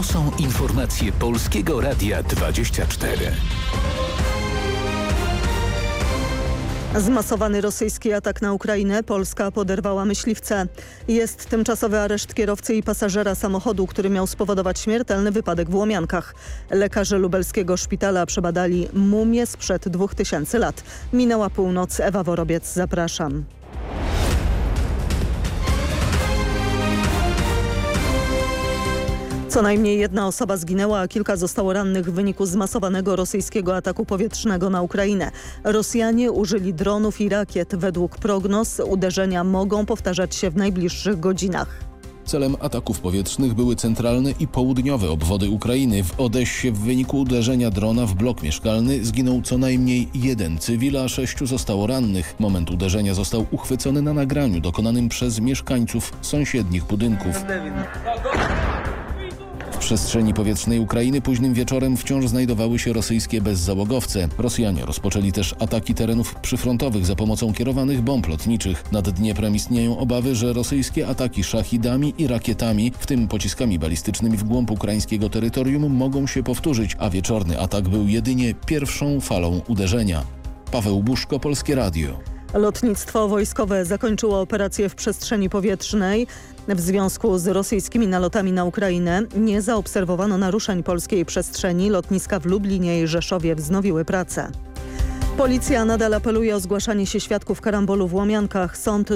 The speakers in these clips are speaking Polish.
To są informacje Polskiego Radia 24. Zmasowany rosyjski atak na Ukrainę. Polska poderwała myśliwce. Jest tymczasowy areszt kierowcy i pasażera samochodu, który miał spowodować śmiertelny wypadek w Łomiankach. Lekarze lubelskiego szpitala przebadali mumię sprzed 2000 lat. Minęła północ. Ewa Worobiec, zapraszam. Co najmniej jedna osoba zginęła, a kilka zostało rannych w wyniku zmasowanego rosyjskiego ataku powietrznego na Ukrainę. Rosjanie użyli dronów i rakiet. Według prognoz uderzenia mogą powtarzać się w najbliższych godzinach. Celem ataków powietrznych były centralne i południowe obwody Ukrainy. W Odessie w wyniku uderzenia drona w blok mieszkalny zginął co najmniej jeden cywil, a sześciu zostało rannych. Moment uderzenia został uchwycony na nagraniu dokonanym przez mieszkańców sąsiednich budynków. Przestrzeni powietrznej Ukrainy późnym wieczorem wciąż znajdowały się rosyjskie bezzałogowce. Rosjanie rozpoczęli też ataki terenów przyfrontowych za pomocą kierowanych bomb lotniczych. Nad Dnieprem istnieją obawy, że rosyjskie ataki szachidami i rakietami, w tym pociskami balistycznymi w głąb ukraińskiego terytorium mogą się powtórzyć, a wieczorny atak był jedynie pierwszą falą uderzenia. Paweł Buszko, Polskie Radio. Lotnictwo wojskowe zakończyło operację w przestrzeni powietrznej. W związku z rosyjskimi nalotami na Ukrainę nie zaobserwowano naruszeń polskiej przestrzeni. Lotniska w Lublinie i Rzeszowie wznowiły pracę. Policja nadal apeluje o zgłaszanie się świadków karambolu w Łomiankach. Sąd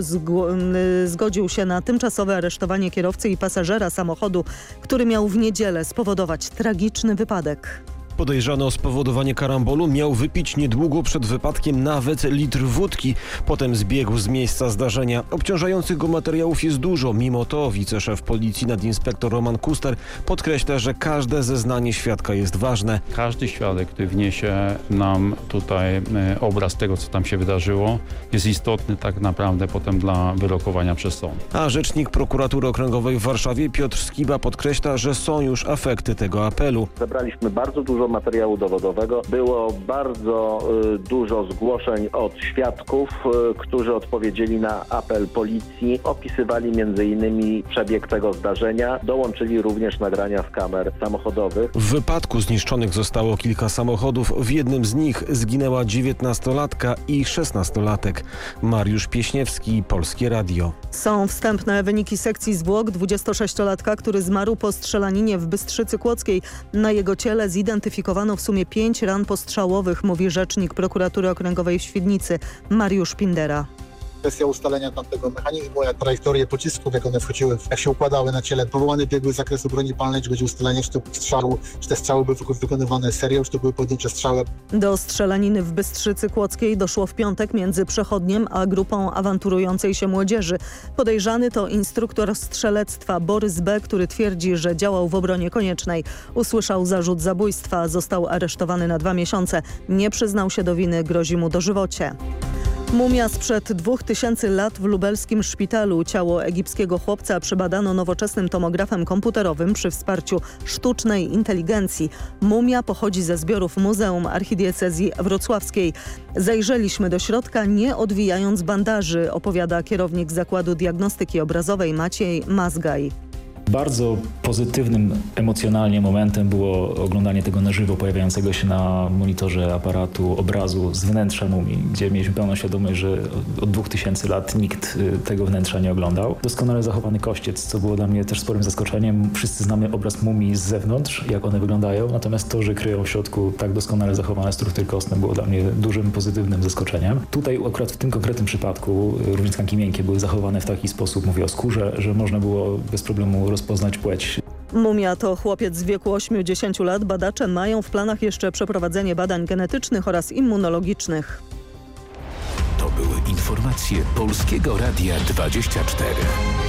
zgodził się na tymczasowe aresztowanie kierowcy i pasażera samochodu, który miał w niedzielę spowodować tragiczny wypadek. Podejrzany o spowodowanie karambolu miał wypić niedługo przed wypadkiem nawet litr wódki. Potem zbiegł z miejsca zdarzenia. Obciążających go materiałów jest dużo. Mimo to wiceszef policji nadinspektor Roman Kuster podkreśla, że każde zeznanie świadka jest ważne. Każdy świadek, który wniesie nam tutaj e, obraz tego, co tam się wydarzyło, jest istotny tak naprawdę potem dla wyrokowania przez sąd. A rzecznik prokuratury okręgowej w Warszawie Piotr Skiba podkreśla, że są już efekty tego apelu. Zebraliśmy bardzo dużo dużo materiału dowodowego. Było bardzo y, dużo zgłoszeń od świadków, y, którzy odpowiedzieli na apel policji. Opisywali m.in. przebieg tego zdarzenia. Dołączyli również nagrania z kamer samochodowych. W wypadku zniszczonych zostało kilka samochodów. W jednym z nich zginęła 19-latka i 16-latek. Mariusz Pieśniewski, Polskie Radio. Są wstępne wyniki sekcji zwłok 26-latka, który zmarł po strzelaninie w Bystrzycy Kłodzkiej. Na jego ciele zidentyfikowano w sumie pięć ran postrzałowych, mówi rzecznik prokuratury okręgowej w Świdnicy Mariusz Pindera kwestia ustalenia tamtego mechanizmu, jak trajektorie pocisków, jak one wchodziły, jak się układały na ciele. Powołany biegły z zakresu broni palnej, czy będzie ustalenie, czy to strzału, czy te strzały były wykonywane serią, czy to były pojedyncze strzały. Do strzelaniny w Bystrzycy Kłodzkiej doszło w piątek między przechodniem a grupą awanturującej się młodzieży. Podejrzany to instruktor strzelectwa Borys B., który twierdzi, że działał w obronie koniecznej. Usłyszał zarzut zabójstwa, został aresztowany na dwa miesiące. Nie przyznał się do winy, grozi mu dożywocie. Mumia sprzed dwóch tysięcy lat w lubelskim szpitalu. Ciało egipskiego chłopca przebadano nowoczesnym tomografem komputerowym przy wsparciu sztucznej inteligencji. Mumia pochodzi ze zbiorów Muzeum Archidiecezji Wrocławskiej. Zajrzeliśmy do środka nie odwijając bandaży, opowiada kierownik Zakładu Diagnostyki Obrazowej Maciej Mazgaj. Bardzo pozytywnym emocjonalnie momentem było oglądanie tego na żywo pojawiającego się na monitorze aparatu obrazu z wnętrza mumii, gdzie mieliśmy pełną świadomość, że od 2000 lat nikt y, tego wnętrza nie oglądał. Doskonale zachowany kościec, co było dla mnie też sporym zaskoczeniem. Wszyscy znamy obraz mumii z zewnątrz, jak one wyglądają, natomiast to, że kryją w środku tak doskonale zachowane struktury kostne było dla mnie dużym pozytywnym zaskoczeniem. Tutaj akurat w tym konkretnym przypadku y, również tkanki miękkie były zachowane w taki sposób, mówię o skórze, że można było bez problemu rozpoznać płeć. Mumia to chłopiec w wieku 8-10 lat. Badacze mają w planach jeszcze przeprowadzenie badań genetycznych oraz immunologicznych. To były informacje Polskiego Radia 24.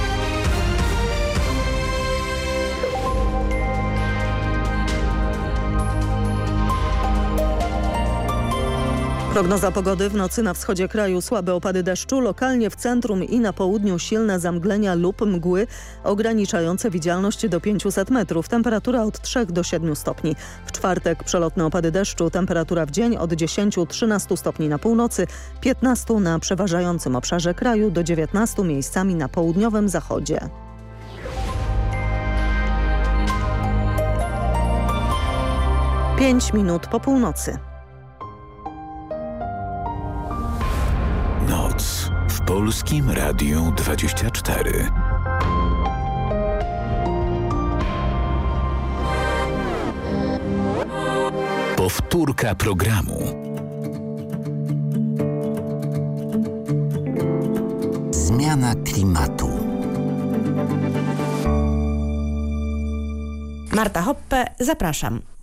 Prognoza pogody w nocy na wschodzie kraju słabe opady deszczu, lokalnie w centrum i na południu silne zamglenia lub mgły ograniczające widzialność do 500 metrów. Temperatura od 3 do 7 stopni. W czwartek przelotne opady deszczu, temperatura w dzień od 10-13 stopni na północy, 15 na przeważającym obszarze kraju do 19 miejscami na południowym zachodzie. 5 minut po północy. Polskim Radiu 24. Powtórka programu. Zmiana klimatu. Marta Hoppe, zapraszam.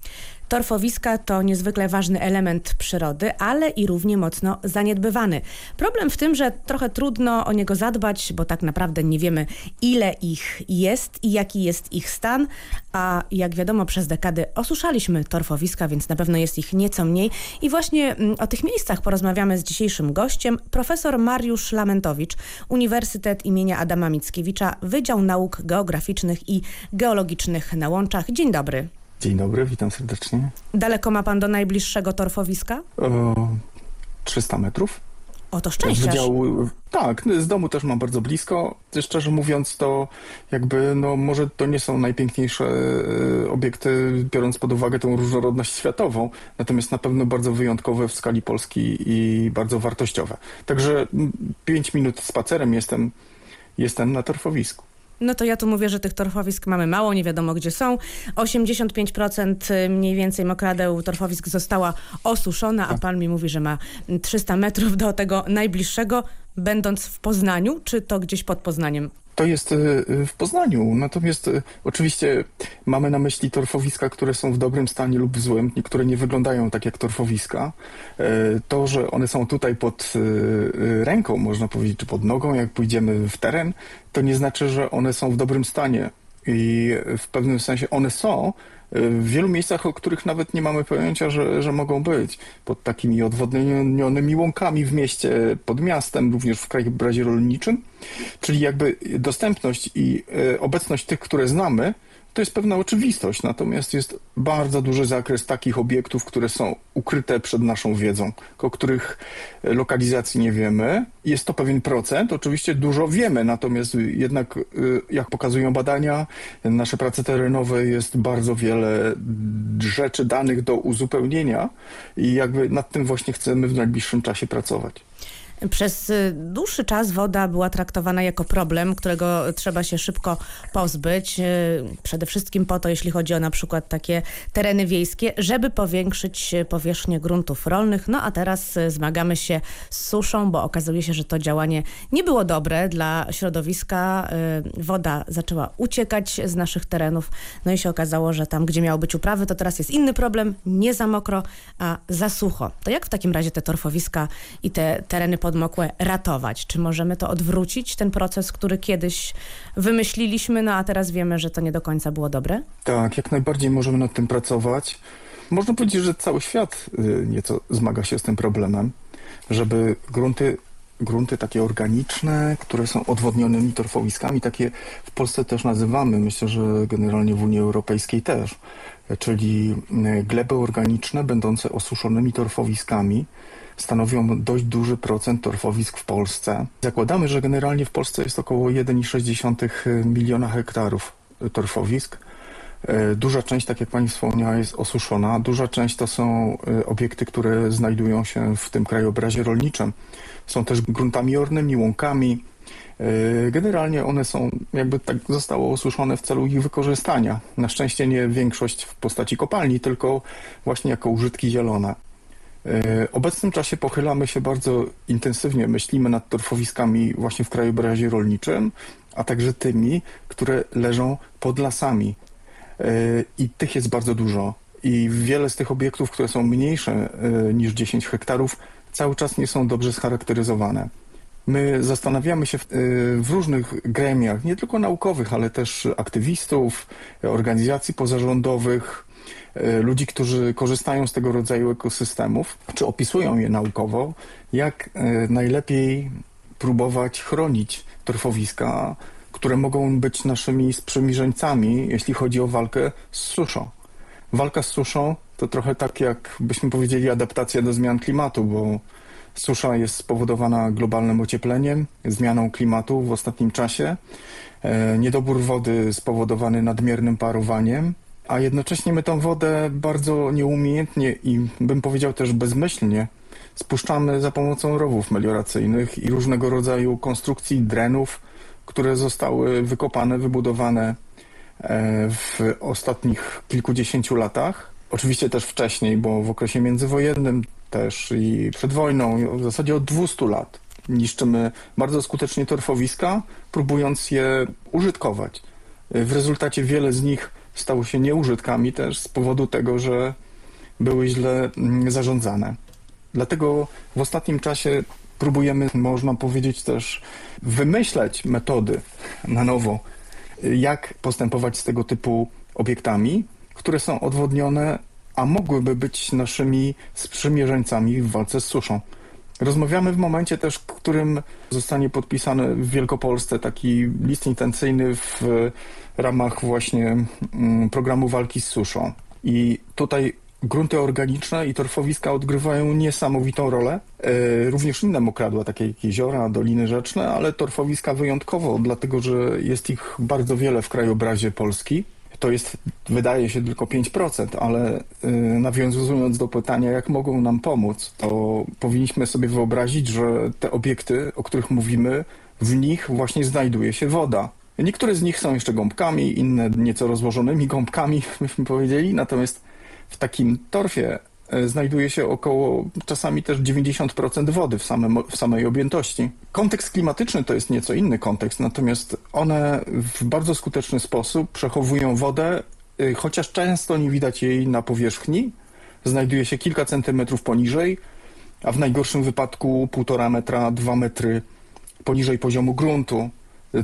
Torfowiska to niezwykle ważny element przyrody, ale i równie mocno zaniedbywany. Problem w tym, że trochę trudno o niego zadbać, bo tak naprawdę nie wiemy ile ich jest i jaki jest ich stan, a jak wiadomo przez dekady osuszaliśmy torfowiska, więc na pewno jest ich nieco mniej. I właśnie mm, o tych miejscach porozmawiamy z dzisiejszym gościem, profesor Mariusz Lamentowicz, Uniwersytet imienia Adama Mickiewicza, Wydział Nauk Geograficznych i Geologicznych na Łączach. Dzień dobry. Dzień dobry, witam serdecznie. Daleko ma pan do najbliższego torfowiska? O, 300 metrów. O, to szczęście. Wydział, tak, z domu też mam bardzo blisko. Szczerze mówiąc, to jakby, no może to nie są najpiękniejsze e, obiekty, biorąc pod uwagę tą różnorodność światową, natomiast na pewno bardzo wyjątkowe w skali Polski i bardzo wartościowe. Także 5 minut spacerem jestem, jestem na torfowisku. No to ja tu mówię, że tych torfowisk mamy mało, nie wiadomo gdzie są. 85% mniej więcej mokradeł torfowisk została osuszona, a pan mi mówi, że ma 300 metrów do tego najbliższego, będąc w Poznaniu, czy to gdzieś pod Poznaniem? To jest y, w Poznaniu, natomiast y, oczywiście mamy na myśli torfowiska, które są w dobrym stanie lub w złym. Niektóre nie wyglądają tak jak torfowiska. Y, to, że one są tutaj pod ręką, można powiedzieć, czy pod nogą, jak pójdziemy w teren, to nie znaczy, że one są w dobrym stanie. I w pewnym sensie one są, w wielu miejscach, o których nawet nie mamy pojęcia, że, że mogą być. Pod takimi odwodnionymi łąkami w mieście, pod miastem, również w krajobrazie rolniczym. Czyli jakby dostępność i e, obecność tych, które znamy, to jest pewna oczywistość, natomiast jest bardzo duży zakres takich obiektów, które są ukryte przed naszą wiedzą, o których lokalizacji nie wiemy. Jest to pewien procent, oczywiście dużo wiemy, natomiast jednak, y, jak pokazują badania, nasze prace terenowe jest bardzo wiele rzeczy, danych do uzupełnienia i jakby nad tym właśnie chcemy w najbliższym czasie pracować. Przez y, dłuższy czas woda była traktowana jako problem, którego trzeba się szybko pozbyć. Y, przede wszystkim po to, jeśli chodzi o na przykład takie tereny wiejskie, żeby powiększyć powierzchnię gruntów rolnych. No a teraz y, zmagamy się z suszą, bo okazuje się, że to działanie nie było dobre dla środowiska. Woda zaczęła uciekać z naszych terenów. No i się okazało, że tam, gdzie miały być uprawy, to teraz jest inny problem. Nie za mokro, a za sucho. To jak w takim razie te torfowiska i te tereny podmokłe ratować? Czy możemy to odwrócić, ten proces, który kiedyś wymyśliliśmy, no a teraz wiemy, że to nie do końca było dobre? Tak, jak najbardziej możemy nad tym pracować. Można powiedzieć, że cały świat y, nieco zmaga się z tym problemem, żeby grunty grunty takie organiczne, które są odwodnionymi torfowiskami, takie w Polsce też nazywamy, myślę, że generalnie w Unii Europejskiej też, czyli y, gleby organiczne będące osuszonymi torfowiskami, stanowią dość duży procent torfowisk w Polsce. Zakładamy, że generalnie w Polsce jest około 1,6 miliona hektarów torfowisk. E, duża część, tak jak Pani wspomniała, jest osuszona. Duża część to są e, obiekty, które znajdują się w tym krajobrazie rolniczym. Są też gruntami ornymi, łąkami. E, generalnie one są, jakby tak zostało osuszone w celu ich wykorzystania. Na szczęście nie większość w postaci kopalni, tylko właśnie jako użytki zielone. W obecnym czasie pochylamy się bardzo intensywnie, myślimy nad torfowiskami właśnie w krajobrazie rolniczym, a także tymi, które leżą pod lasami. E, I tych jest bardzo dużo. I wiele z tych obiektów, które są mniejsze e, niż 10 hektarów, cały czas nie są dobrze scharakteryzowane. My zastanawiamy się w, e, w, różnych gremiach, nie tylko naukowych, ale też aktywistów, organizacji pozarządowych, E, ludzi, którzy korzystają z tego rodzaju ekosystemów, czy opisują je naukowo, jak e, najlepiej próbować chronić torfowiska, które mogą być naszymi sprzymierzeńcami, jeśli chodzi o walkę z suszą. Walka z suszą to trochę tak, jak byśmy powiedzieli, adaptacja do zmian klimatu, bo susza jest spowodowana globalnym ociepleniem, zmianą klimatu w ostatnim czasie, e, niedobór wody spowodowany nadmiernym parowaniem, a jednocześnie my tą wodę bardzo nieumiejętnie i bym powiedział też bezmyślnie spuszczamy za pomocą rowów melioracyjnych i różnego rodzaju konstrukcji drenów, które zostały wykopane, wybudowane e, w ostatnich kilkudziesięciu latach. Oczywiście też wcześniej, bo w okresie międzywojennym też i przed wojną, w zasadzie od 200 lat niszczymy bardzo skutecznie torfowiska, próbując je użytkować. W rezultacie wiele z nich stało się nieużytkami też z powodu tego, że były źle mm, zarządzane. Dlatego w ostatnim czasie próbujemy, można powiedzieć też, wymyśleć metody na nowo, jak postępować z tego typu obiektami, które są odwodnione, a mogłyby być naszymi sprzymierzeńcami w walce z suszą. Rozmawiamy w momencie też, w którym zostanie podpisany w Wielkopolsce taki list intencyjny w ramach właśnie mm, programu walki z suszą. I tutaj grunty organiczne i torfowiska odgrywają niesamowitą rolę. E, również inne mokradła, takie jak jeziora, doliny rzeczne, ale torfowiska wyjątkowo, dlatego że jest ich bardzo wiele w krajobrazie Polski. To jest, wydaje się, tylko 5%, ale e, nawiązując do pytania, jak mogą nam pomóc, to powinniśmy sobie wyobrazić, że te obiekty, o których mówimy, w nich właśnie znajduje się woda. Niektóre z nich są jeszcze gąbkami, inne nieco rozłożonymi gąbkami, byśmy powiedzieli, natomiast w takim torfie e, znajduje się około czasami też 90% wody w, samym, w samej objętości. Kontekst klimatyczny to jest nieco inny kontekst, natomiast one w bardzo skuteczny sposób przechowują wodę, e, chociaż często nie widać jej na powierzchni, znajduje się kilka centymetrów poniżej, a w najgorszym wypadku półtora metra, dwa metry poniżej poziomu gruntu,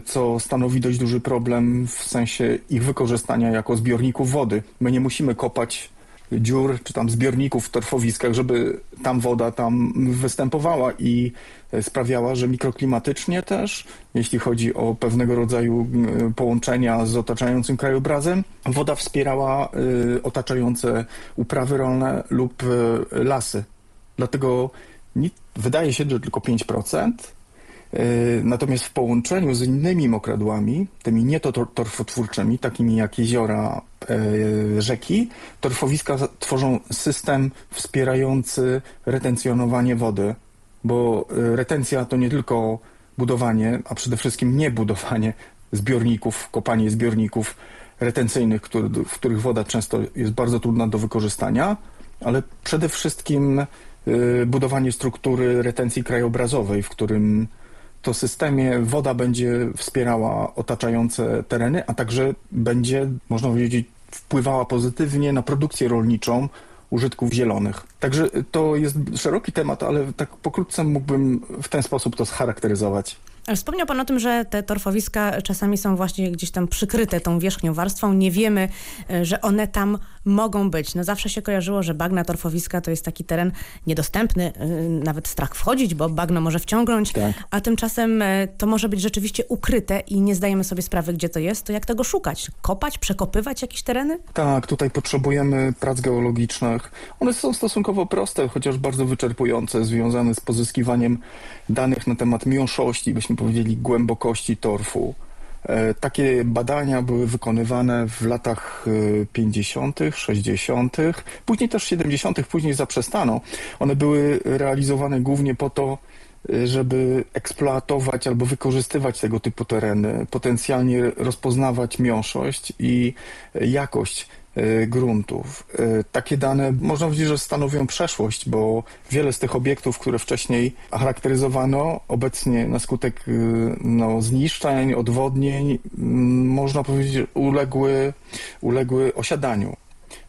co stanowi dość duży problem w sensie ich wykorzystania jako zbiorników wody. My nie musimy kopać dziur czy tam zbiorników w torfowiskach, żeby tam woda tam występowała i sprawiała, że mikroklimatycznie też, jeśli chodzi o pewnego rodzaju e, połączenia z otaczającym krajobrazem, woda wspierała e, otaczające uprawy rolne lub e, lasy. Dlatego wydaje się, że tylko 5%, Natomiast w połączeniu z innymi mokradłami, tymi nietorfotwórczymi, takimi jak jeziora, E, rzeki, torfowiska tworzą system wspierający retencjonowanie wody, bo e, retencja to nie tylko budowanie, a przede wszystkim nie budowanie zbiorników, kopanie zbiorników retencyjnych, w których woda często jest bardzo trudna do wykorzystania, ale przede wszystkim e, budowanie struktury retencji krajobrazowej, w którym to systemie woda będzie wspierała otaczające tereny, a także będzie, można powiedzieć, wpływała pozytywnie na produkcję rolniczą użytków zielonych. Także to jest szeroki temat, ale tak pokrótce mógłbym w ten sposób to scharakteryzować. Wspomniał Pan o tym, że te torfowiska czasami są właśnie gdzieś tam przykryte tą wierzchnią warstwą. Nie wiemy, e, że one tam mogą być. No zawsze się kojarzyło, że bagna torfowiska to jest taki teren niedostępny, e, nawet strach wchodzić, bo bagno może wciągnąć, tak. a tymczasem e, to może być rzeczywiście ukryte i nie zdajemy sobie sprawy, gdzie to jest. To jak tego szukać? Kopać, przekopywać jakieś tereny? Tak, tutaj potrzebujemy prac geologicznych. One są stosunkowo proste, chociaż bardzo wyczerpujące, związane z pozyskiwaniem danych na temat miąższości, byśmy powiedzieli głębokości torfu. E, takie badania były wykonywane w latach 50., 60., później też 70., później zaprzestano. One były realizowane głównie po to, e, żeby eksploatować albo wykorzystywać tego typu tereny, potencjalnie rozpoznawać miąższość i jakość E, gruntów. E, takie dane można powiedzieć, że stanowią przeszłość, bo wiele z tych obiektów, które wcześniej charakteryzowano, obecnie na skutek e, no, zniszczeń, odwodnień, można powiedzieć, uległy, uległy osiadaniu.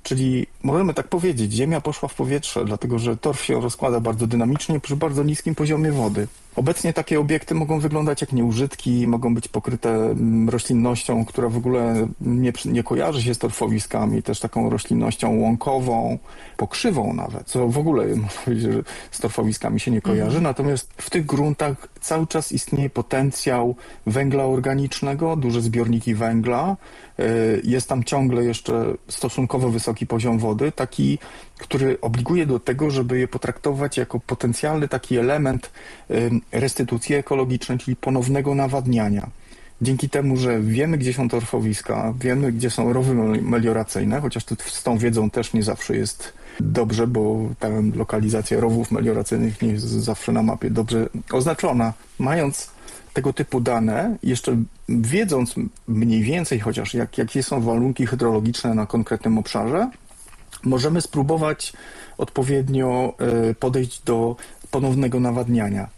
Czyli możemy tak powiedzieć, Ziemia poszła w powietrze, dlatego że torf się rozkłada bardzo dynamicznie przy bardzo niskim poziomie wody. Obecnie takie obiekty mogą wyglądać jak nieużytki, mogą być pokryte mm, roślinnością, która w ogóle nie, nie kojarzy się z torfowiskami, też taką roślinnością łąkową, pokrzywą nawet, co w ogóle można powiedzieć, że z torfowiskami się nie kojarzy. Mhm. Natomiast w tych gruntach cały czas istnieje potencjał węgla organicznego, duże zbiorniki węgla. E, jest tam ciągle jeszcze stosunkowo wysoki poziom wody, taki który obliguje do tego, żeby je potraktować jako potencjalny taki element restytucji ekologicznej, czyli ponownego nawadniania. Dzięki temu, że wiemy, gdzie są torfowiska, wiemy, gdzie są rowy melioracyjne, chociaż z tą wiedzą też nie zawsze jest dobrze, bo ta lokalizacja rowów melioracyjnych nie jest zawsze na mapie dobrze oznaczona. Mając tego typu dane, jeszcze wiedząc mniej więcej chociaż jak, jakie są warunki hydrologiczne na konkretnym obszarze, możemy spróbować odpowiednio e, podejść do ponownego nawadniania.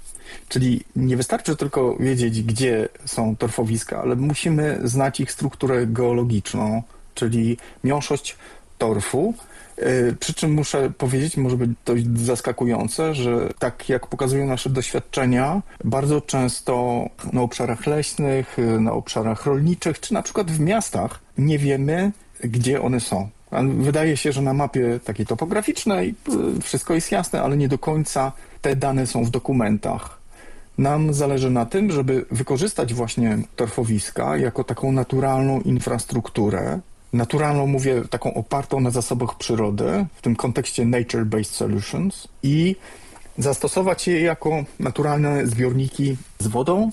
Czyli nie wystarczy tylko wiedzieć, gdzie są torfowiska, ale musimy znać ich strukturę geologiczną, czyli miąższość torfu. E, przy czym muszę powiedzieć, może być dość zaskakujące, że tak jak pokazują nasze doświadczenia, bardzo często na obszarach leśnych, na obszarach rolniczych, czy na przykład w miastach nie wiemy, gdzie one są. Wydaje się, że na mapie takiej topograficznej y, wszystko jest jasne, ale nie do końca te dane są w dokumentach. Nam zależy na tym, żeby wykorzystać właśnie torfowiska jako taką naturalną infrastrukturę. Naturalną mówię taką opartą na zasobach przyrody, w tym kontekście nature-based solutions i zastosować je jako naturalne zbiorniki z wodą,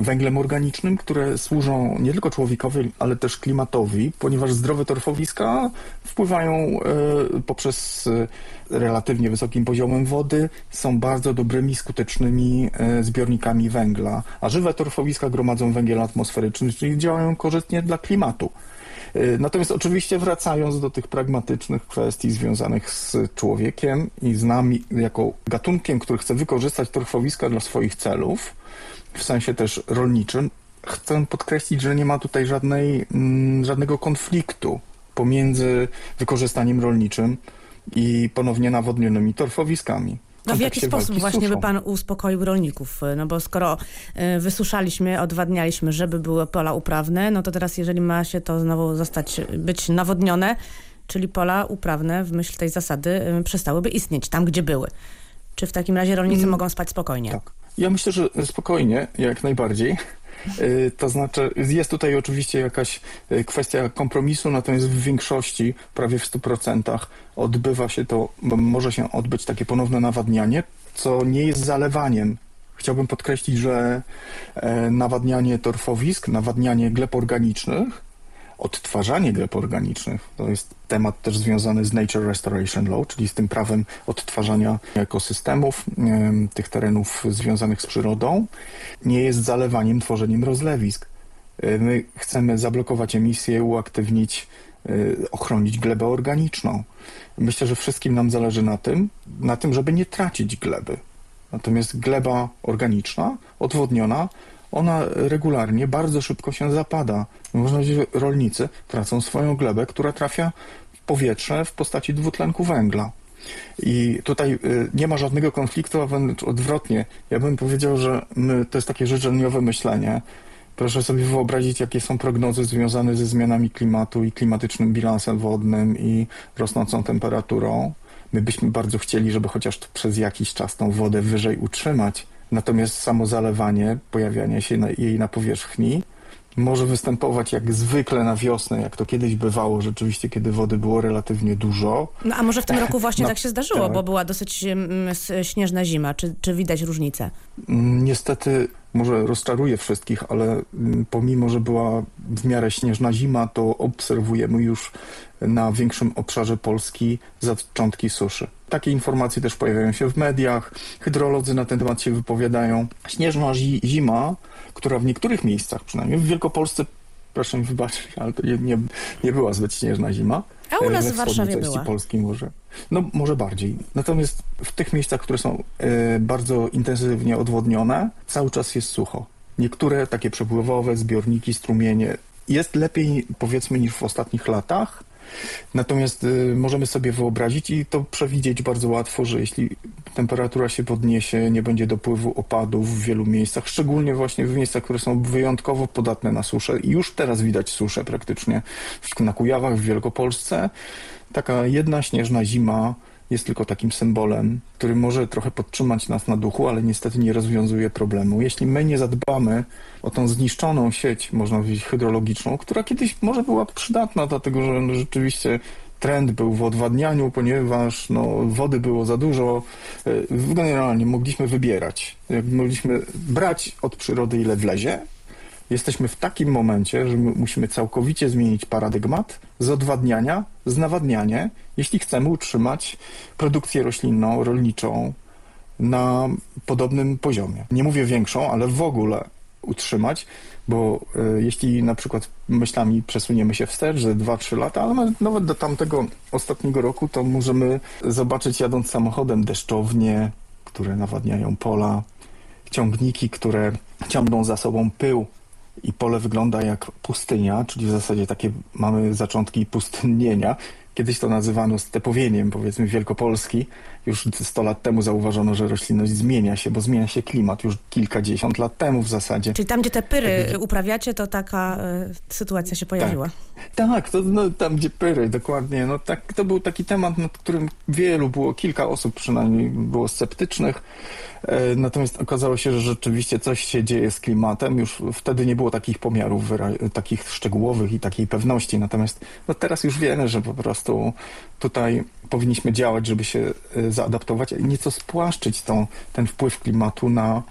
węglem organicznym, które służą nie tylko człowiekowi, ale też klimatowi, ponieważ zdrowe torfowiska wpływają e, poprzez e, relatywnie wysokim poziomem wody, są bardzo dobrymi, skutecznymi e, zbiornikami węgla, a żywe torfowiska gromadzą węgiel atmosferyczny, czyli działają korzystnie dla klimatu. Natomiast oczywiście wracając do tych pragmatycznych kwestii związanych z człowiekiem i z nami jako gatunkiem, który chce wykorzystać torfowiska dla swoich celów, w sensie też rolniczym, chcę podkreślić, że nie ma tutaj żadnej, mm, żadnego konfliktu pomiędzy wykorzystaniem rolniczym i ponownie nawodnionymi torfowiskami. No w jaki sposób właśnie by pan uspokoił rolników? No bo skoro y, wysuszaliśmy, odwadnialiśmy, żeby były pola uprawne, no to teraz jeżeli ma się to znowu zostać, być nawodnione, czyli pola uprawne w myśl tej zasady y, przestałyby istnieć tam, gdzie były. Czy w takim razie rolnicy mm. mogą spać spokojnie? Tak. Ja myślę, że spokojnie, jak najbardziej. Y, to znaczy, jest tutaj oczywiście jakaś y, kwestia kompromisu, natomiast w większości, prawie w 100% odbywa się to, może się odbyć takie ponowne nawadnianie, co nie jest zalewaniem. Chciałbym podkreślić, że e, nawadnianie torfowisk, nawadnianie gleb organicznych odtwarzanie gleb organicznych. To jest temat też związany z Nature Restoration Law, czyli z tym prawem odtwarzania ekosystemów, tych terenów związanych z przyrodą. Nie jest zalewaniem, tworzeniem rozlewisk. E, my chcemy zablokować emisję, uaktywnić, e, ochronić glebę organiczną. Myślę, że wszystkim nam zależy na tym, na tym, żeby nie tracić gleby. Natomiast gleba organiczna, odwodniona, ona regularnie, bardzo szybko się zapada. Można powiedzieć, że rolnicy tracą swoją glebę, która trafia w powietrze w postaci dwutlenku węgla. I tutaj y, nie ma żadnego konfliktu, a wręcz odwrotnie. Ja bym powiedział, że my, to jest takie życzeniowe myślenie. Proszę sobie wyobrazić, jakie są prognozy związane ze zmianami klimatu i klimatycznym bilansem wodnym i rosnącą temperaturą. My byśmy bardzo chcieli, żeby chociaż przez jakiś czas tą wodę wyżej utrzymać. Natomiast samo zalewanie, pojawianie się na, jej na powierzchni może występować jak zwykle na wiosnę, jak to kiedyś bywało rzeczywiście, kiedy wody było relatywnie dużo. No a może w tym roku właśnie no, tak się zdarzyło, tak. bo była dosyć mm, śnieżna zima. Czy, czy widać różnicę? Mm, niestety może rozczaruje wszystkich, ale mm, pomimo, że była w miarę śnieżna zima, to obserwujemy już na większym obszarze Polski zaczątki suszy. Takie informacje też pojawiają się w mediach, hydrolodzy na ten temat się wypowiadają. Śnieżna zima, która w niektórych miejscach, przynajmniej w Wielkopolsce, proszę mi wybaczyć, ale to nie, nie, nie była zbyt śnieżna zima. A u nas w Warszawie była. Polski może. No może bardziej. Natomiast w tych miejscach, które są e, bardzo intensywnie odwodnione, cały czas jest sucho. Niektóre takie przepływowe zbiorniki, strumienie jest lepiej powiedzmy niż w ostatnich latach, Natomiast y, możemy sobie wyobrazić i to przewidzieć bardzo łatwo, że jeśli temperatura się podniesie, nie będzie dopływu opadów w wielu miejscach, szczególnie właśnie w miejscach, które są wyjątkowo podatne na suszę. I już teraz widać suszę praktycznie na Kujawach, w Wielkopolsce. Taka jedna śnieżna zima jest tylko takim symbolem, który może trochę podtrzymać nas na duchu, ale niestety nie rozwiązuje problemu. Jeśli my nie zadbamy o tą zniszczoną sieć, można powiedzieć, hydrologiczną, która kiedyś może była przydatna, dlatego że no, rzeczywiście trend był w odwadnianiu, ponieważ no, wody było za dużo. E, generalnie mogliśmy wybierać. Mogliśmy brać od przyrody ile wlezie, jesteśmy w takim momencie, że my musimy całkowicie zmienić paradygmat z odwadniania, z nawadnianie, jeśli chcemy utrzymać produkcję roślinną, rolniczą na podobnym poziomie. Nie mówię większą, ale w ogóle utrzymać, bo e, jeśli na przykład myślami przesuniemy się wstecz, że 2-3 lata, ale nawet do tamtego ostatniego roku, to możemy zobaczyć jadąc samochodem deszczownie, które nawadniają pola, ciągniki, które ciągną za sobą pył i pole wygląda jak pustynia, czyli w zasadzie takie mamy zaczątki pustynnienia. Kiedyś to nazywano stepowieniem, powiedzmy Wielkopolski. Już 100 lat temu zauważono, że roślinność zmienia się, bo zmienia się klimat już kilkadziesiąt lat temu w zasadzie. Czyli tam, gdzie te pyry uprawiacie, to taka e, sytuacja się pojawiła. Tak, to no, tam gdzie pyry, dokładnie. No, tak, to był taki temat, nad którym wielu było, kilka osób przynajmniej było sceptycznych. E, natomiast okazało się, że rzeczywiście coś się dzieje z klimatem. Już wtedy nie było takich pomiarów takich szczegółowych i takiej pewności. Natomiast no, teraz już wiemy, że po prostu tutaj powinniśmy działać, żeby się e, zaadaptować i nieco spłaszczyć tą, ten wpływ klimatu na,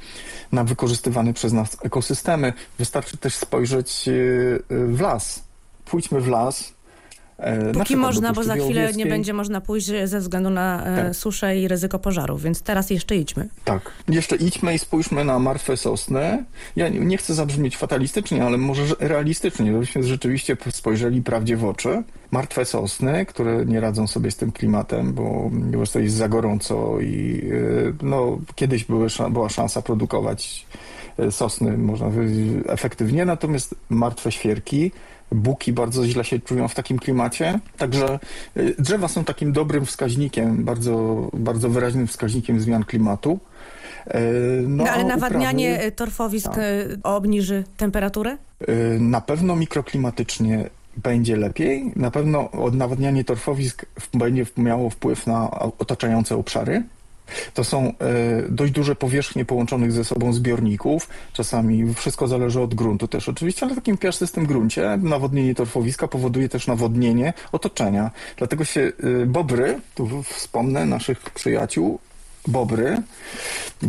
na wykorzystywane przez nas ekosystemy. Wystarczy też spojrzeć e, w las pójdźmy w las. e, Póki przykład do można, bo za chwilę nie będzie można pójść ze względu na e, Tak. suszę i ryzyko pożarów, więc teraz jeszcze idźmy. Tak. Jeszcze idźmy i spójrzmy na martwe sosny. Ja nie, nie chcę zabrzmieć fatalistycznie, ale może że- realistycznie, żebyśmy rzeczywiście spojrzeli prawdzie w oczy. Martwe sosny, które nie radzą sobie z tym klimatem, bo po prostu jest za gorąco i y, no, kiedyś były, była szansa produkować sosny, można powiedzieć, efektywnie, natomiast martwe świerki, buki bardzo źle się czują w takim klimacie. Także y, drzewa są takim dobrym wskaźnikiem, bardzo, bardzo wyraźnym wskaźnikiem zmian klimatu. E, No, ale a nawadnianie uprawy, torfowisk Tak. e, obniży temperaturę? y, Na pewno mikroklimatycznie będzie lepiej. Na pewno odnawadnianie torfowisk będzie miało wpływ na otaczające obszary. To są e, dość duże powierzchnie połączonych ze sobą zbiorników. Czasami wszystko zależy od gruntu też oczywiście, ale takim piaszczystym gruncie nawodnienie torfowiska powoduje też nawodnienie otoczenia. Dlatego się e, bobry, tu wspomnę naszych przyjaciół, bobry,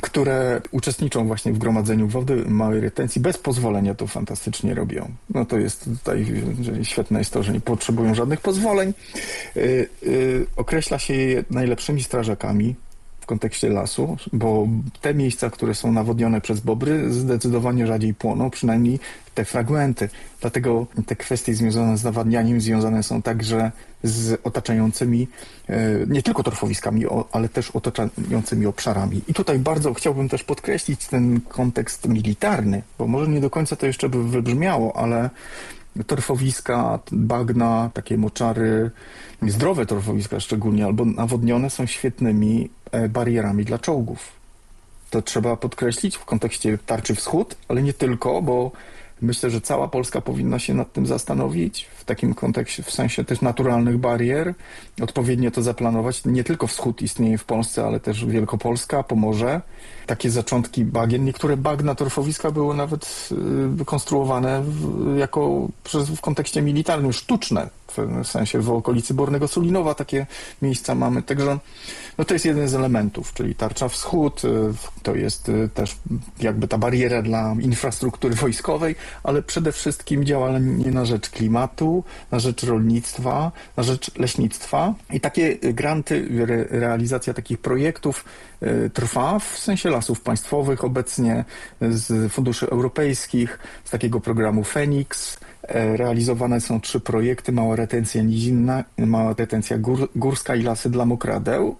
które uczestniczą właśnie w gromadzeniu wody, małej retencji, bez pozwolenia to fantastycznie robią. No to jest tutaj świetne jest to, że nie potrzebują żadnych pozwoleń. Y, określa się je najlepszymi strażakami kontekście lasu, bo te miejsca, które są nawodnione przez bobry, zdecydowanie rzadziej płoną, przynajmniej te fragmenty. Dlatego te kwestie związane z nawadnianiem związane są także z otaczającymi e, nie tylko torfowiskami, ale też otaczającymi obszarami. I tutaj bardzo chciałbym też podkreślić ten kontekst militarny, bo może nie do końca to jeszcze by wybrzmiało, ale torfowiska, bagna, takie moczary, zdrowe torfowiska szczególnie, albo nawodnione są świetnymi barierami dla czołgów. To trzeba podkreślić w kontekście tarczy wschód, ale nie tylko, bo myślę, że cała Polska powinna się nad tym zastanowić w takim kontekście, w sensie też naturalnych barier, odpowiednio to zaplanować. Nie tylko wschód istnieje w Polsce, ale też Wielkopolska, Pomorze. Takie zaczątki bagien. Niektóre bagna torfowiska były nawet y, konstruowane w, jako w kontekście militarnym, sztuczne. W pewnym sensie w okolicy Bornego Sulinowa takie miejsca mamy. Także no to jest jeden z elementów, czyli tarcza wschód, y, to jest y, też jakby ta bariera dla infrastruktury wojskowej, ale przede wszystkim działanie na rzecz klimatu, na rzecz rolnictwa, na rzecz leśnictwa. I takie granty, re, realizacja takich projektów y, trwa w sensie lasów państwowych obecnie z funduszy europejskich, z takiego programu Fenix. E, Realizowane są trzy projekty, mała retencja nizinna, mała retencja gór, górska i lasy dla mokradeł.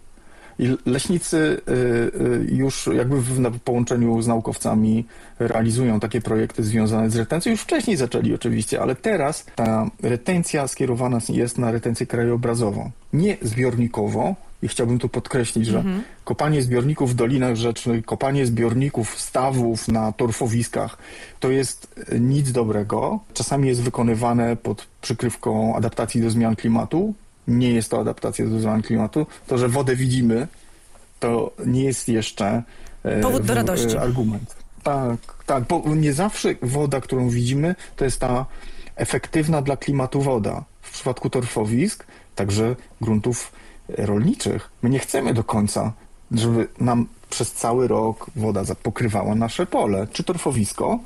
I leśnicy y, y, już jakby w połączeniu z naukowcami realizują takie projekty związane z retencją. Już wcześniej zaczęli oczywiście, ale teraz ta retencja skierowana jest na retencję krajobrazową, nie zbiornikową. I chciałbym tu podkreślić, że kopanie zbiorników w dolinach rzecznych, kopanie zbiorników, stawów na torfowiskach, to jest e, nic dobrego. Czasami jest wykonywane pod przykrywką adaptacji do zmian klimatu. Nie jest to adaptacja do zmian klimatu. To, że wodę widzimy, to nie jest jeszcze e, Powód do w- radości. e, argument. Tak, tak, bo nie zawsze woda, którą widzimy, to jest ta efektywna dla klimatu woda. W przypadku torfowisk, także gruntów e, rolniczych, my nie chcemy do końca, żeby nam przez cały rok woda pokrywała nasze pole czy torfowisko,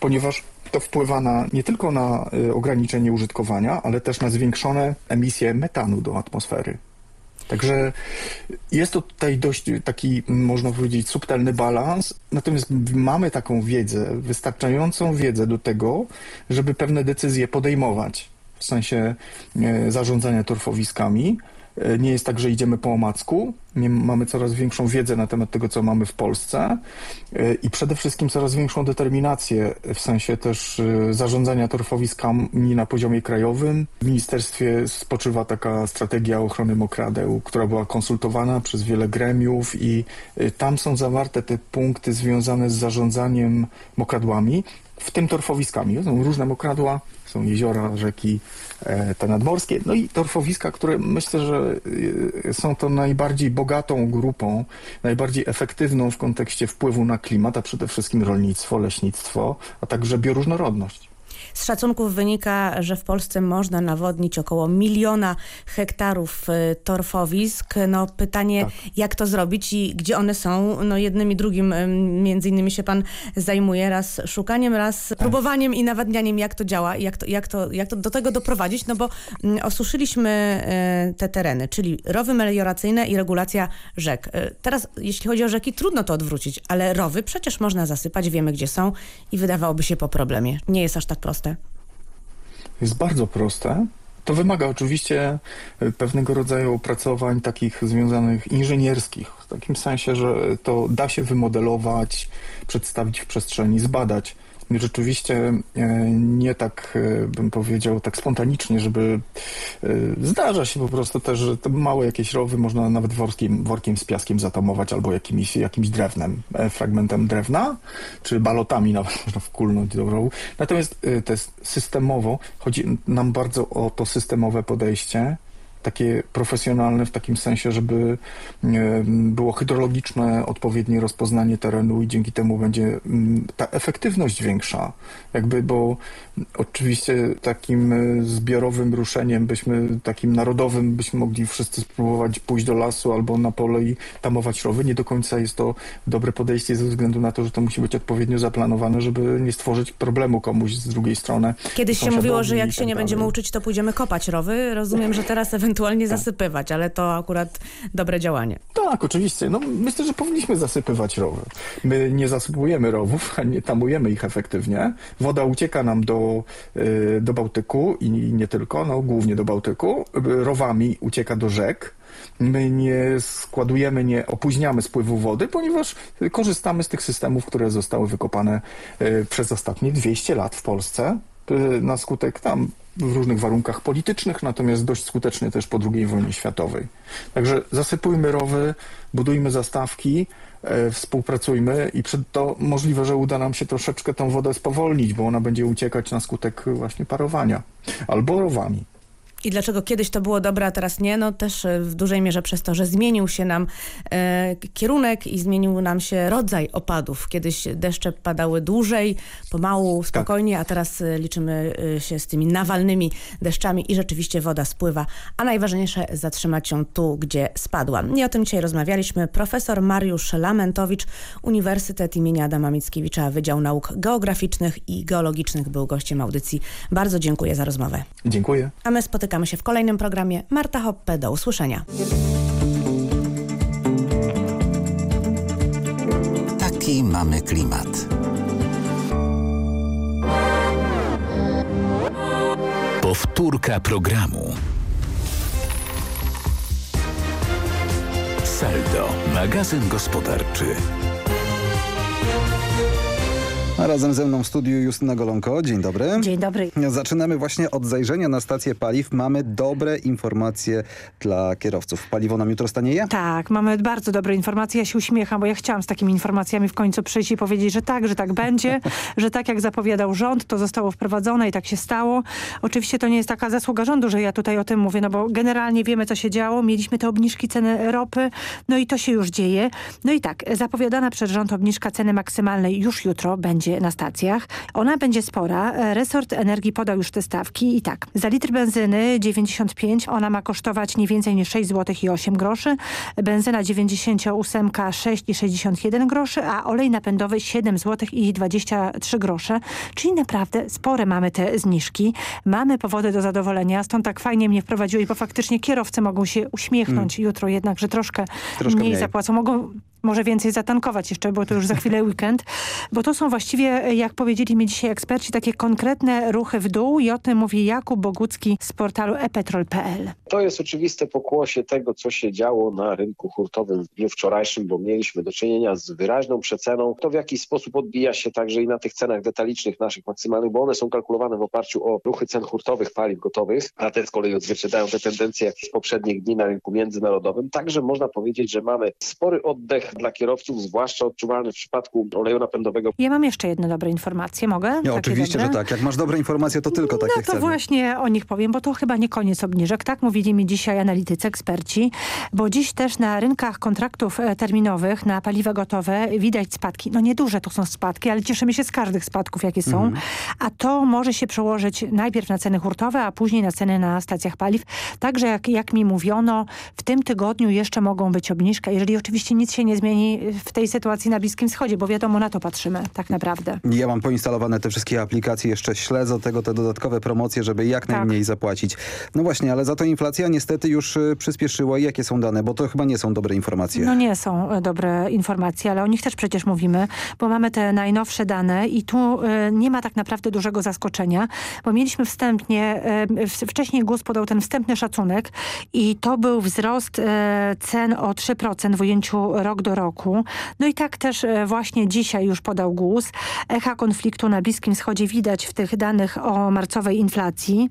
ponieważ to wpływa na, nie tylko na y, ograniczenie użytkowania, ale też na zwiększone emisje metanu do atmosfery. Także jest to tutaj dość taki, można powiedzieć, subtelny balans, natomiast mamy taką wiedzę, wystarczającą wiedzę do tego, żeby pewne decyzje podejmować w sensie e, zarządzania torfowiskami. E, Nie jest tak, że idziemy po omacku. Mamy coraz większą wiedzę na temat tego, co mamy w Polsce e, i przede wszystkim coraz większą determinację w sensie też e, zarządzania torfowiskami na poziomie krajowym. W ministerstwie spoczywa taka strategia ochrony mokradeł, która była konsultowana przez wiele gremiów i tam są zawarte te punkty związane z zarządzaniem mokradłami, w tym torfowiskami. Są różne mokradła, są jeziora, rzeki, e, te nadmorskie, no i torfowiska, które myślę, że e, są to najbardziej bogatą grupą, najbardziej efektywną w kontekście wpływu na klimat, a przede wszystkim rolnictwo, leśnictwo, a także bioróżnorodność. Z szacunków wynika, że w Polsce można nawodnić około miliona hektarów y, torfowisk. No pytanie, jak to zrobić i gdzie one są? No jednym i drugim y, między innymi się pan zajmuje, raz szukaniem, raz próbowaniem i nawadnianiem, jak to działa i jak to, jak to, jak to do tego doprowadzić, no bo mm, osuszyliśmy y, te tereny, czyli rowy melioracyjne i regulacja rzek. Teraz, jeśli chodzi o rzeki, trudno to odwrócić, ale rowy przecież można zasypać, wiemy gdzie są i wydawałoby się po problemie. Nie jest aż tak proste. Jest bardzo proste. To wymaga oczywiście e, pewnego rodzaju opracowań takich związanych inżynierskich, w takim sensie, że to da się wymodelować, przedstawić w przestrzeni, zbadać. Rzeczywiście e, nie tak, e, bym powiedział, tak spontanicznie, żeby e, zdarza się po prostu też, że te małe jakieś rowy można nawet workiem, workiem z piaskiem zatamować albo jakimś, jakimś drewnem, fragmentem drewna, czy balotami nawet można wkulnąć do rowu. Natomiast to jest systemowo, chodzi nam bardzo o to systemowe podejście, takie profesjonalne w takim sensie, żeby było hydrologiczne odpowiednie rozpoznanie terenu i dzięki temu będzie ta efektywność większa. Jakby, bo oczywiście takim e, zbiorowym ruszeniem byśmy, takim narodowym byśmy mogli wszyscy spróbować pójść do lasu albo na pole i tamować rowy. Nie do końca jest to dobre podejście ze względu na to, że to musi być odpowiednio zaplanowane, żeby nie stworzyć problemu komuś z drugiej strony. Kiedyś się mówiło, że jak tak się nie dalej. będziemy uczyć, to pójdziemy kopać rowy. Rozumiem, że teraz ewentualnie Tak. zasypywać, ale to akurat dobre działanie. Tak, oczywiście. No, myślę, że powinniśmy zasypywać rowy. My nie zasypujemy rowów, a nie tamujemy ich efektywnie. Woda ucieka nam do, y, do Bałtyku i nie tylko, no, głównie do Bałtyku. Rowami ucieka do rzek. My nie składujemy, nie opóźniamy spływu wody, ponieważ korzystamy z tych systemów, które zostały wykopane y, przez ostatnie 200 lat w Polsce y, na skutek tam w różnych warunkach politycznych, natomiast dość skutecznie też po II wojnie światowej. Także zasypujmy rowy, budujmy zastawki, współpracujmy i przed to możliwe, że uda nam się troszeczkę tą wodę spowolnić, bo ona będzie uciekać na skutek właśnie parowania albo rowami. I dlaczego kiedyś to było dobre, a teraz nie? No też e, w dużej mierze przez to, że zmienił się nam e, kierunek i zmienił nam się rodzaj opadów. Kiedyś deszcze padały dłużej, pomału, spokojnie, a teraz e, liczymy e, się z tymi nawalnymi deszczami i rzeczywiście woda spływa. A najważniejsze zatrzymać ją tu, gdzie spadła. I o tym dzisiaj rozmawialiśmy. Profesor Mariusz Lamentowicz, Uniwersytet imienia Adama Mickiewicza, Wydział Nauk Geograficznych i Geologicznych był gościem audycji. Bardzo dziękuję za rozmowę. Dziękuję. A my spotykamy się w kolejnym programie. Marta Hoppe, do usłyszenia. Taki mamy klimat. Powtórka programu. Saldo, magazyn gospodarczy. Razem ze mną w studiu Justyna Golonko. Dzień dobry. Dzień dobry. Zaczynamy właśnie od zajrzenia na stację paliw. Mamy dobre informacje dla kierowców. Paliwo nam jutro stanieje? Tak, mamy bardzo dobre informacje. Ja się uśmiecham, bo ja chciałam z takimi informacjami w końcu przyjść i powiedzieć, że tak, że tak będzie, że tak jak zapowiadał rząd, to zostało wprowadzone i tak się stało. Oczywiście to nie jest taka zasługa rządu, że ja tutaj o tym mówię, no bo generalnie wiemy, co się działo. Mieliśmy te obniżki ceny ropy, no i to się już dzieje. No i tak, zapowiadana przez rząd obniżka ceny maksymalnej już jutro będzie na stacjach. Ona będzie spora. E, resort Energii podał już te stawki i tak. Za litr benzyny 95 ona ma kosztować nie więcej niż 6 zł i 8 groszy. Benzyna 98 6,61 groszy, a olej napędowy 7 zł i 23 grosze. Czyli naprawdę spore mamy te zniżki. Mamy powody do zadowolenia, stąd tak fajnie mnie wprowadziło i bo faktycznie kierowcy mogą się uśmiechnąć mm. jutro jednak, że troszkę, troszkę mniej, mniej zapłacą. Mogą może więcej zatankować jeszcze, bo to już za chwilę weekend, bo to są właściwie, jak powiedzieli mi dzisiaj eksperci, takie konkretne ruchy w dół i o tym mówi Jakub Bogucki z portalu epetrol.pl. To jest oczywiste pokłosie tego, co się działo na rynku hurtowym w dniu wczorajszym, bo mieliśmy do czynienia z wyraźną przeceną. To w jakiś sposób odbija się także i na tych cenach detalicznych naszych maksymalnych, bo one są kalkulowane w oparciu o ruchy cen hurtowych paliw gotowych, a te z kolei odzwierciedlają te tendencje z poprzednich dni na rynku międzynarodowym. Także można powiedzieć, że mamy spory oddech dla kierowców, zwłaszcza odczuwalny w przypadku oleju napędowego. Ja mam jeszcze jedne dobre informacje, mogę? Ja, oczywiście, dobre? że tak. Jak masz dobre informacje, to tylko takie No to chcemy. właśnie o nich powiem, bo to chyba nie koniec obniżek. Tak mówili mi dzisiaj analitycy, eksperci, bo dziś też na rynkach kontraktów e, terminowych na paliwa gotowe widać spadki. No nieduże to są spadki, ale cieszymy się z każdych spadków, jakie są. Mhm. A to może się przełożyć najpierw na ceny hurtowe, a później na ceny na stacjach paliw. Także jak, jak mi mówiono, w tym tygodniu jeszcze mogą być obniżki, jeżeli oczywiście nic się nie zmieni w tej sytuacji na Bliskim Wschodzie, bo wiadomo, na to patrzymy tak naprawdę. Ja mam poinstalowane te wszystkie aplikacje, jeszcze śledzę tego te dodatkowe promocje, żeby jak tak. najmniej zapłacić. No właśnie, ale za to inflacja niestety już y, przyspieszyła. Jakie są dane? Bo to chyba nie są dobre informacje. No nie są e, dobre informacje, ale o nich też przecież mówimy, bo mamy te najnowsze dane i tu y, nie ma tak naprawdę dużego zaskoczenia, bo mieliśmy wstępnie, y, wcześniej GUS podał ten wstępny szacunek i to był wzrost cen o 3% w ujęciu rok do roku. No i tak też e, właśnie dzisiaj już podał GUS. Echa konfliktu na Bliskim Wschodzie widać w tych danych o marcowej inflacji.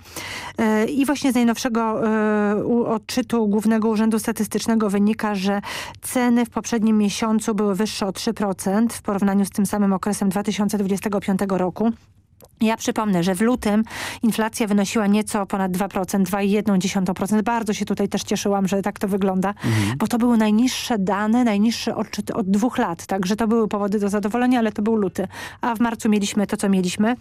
E, I właśnie z najnowszego e, odczytu Głównego Urzędu Statystycznego wynika, że ceny w poprzednim miesiącu były wyższe o 3% w porównaniu z tym samym okresem 2025 roku. Ja przypomnę, że w lutym inflacja wynosiła nieco ponad 2%, 2,1%. Bardzo się tutaj też cieszyłam, że tak to wygląda, mhm. bo to były najniższe dane, najniższe odczyty od dwóch lat. Także to były powody do zadowolenia, ale to był luty. A w marcu mieliśmy to, co mieliśmy.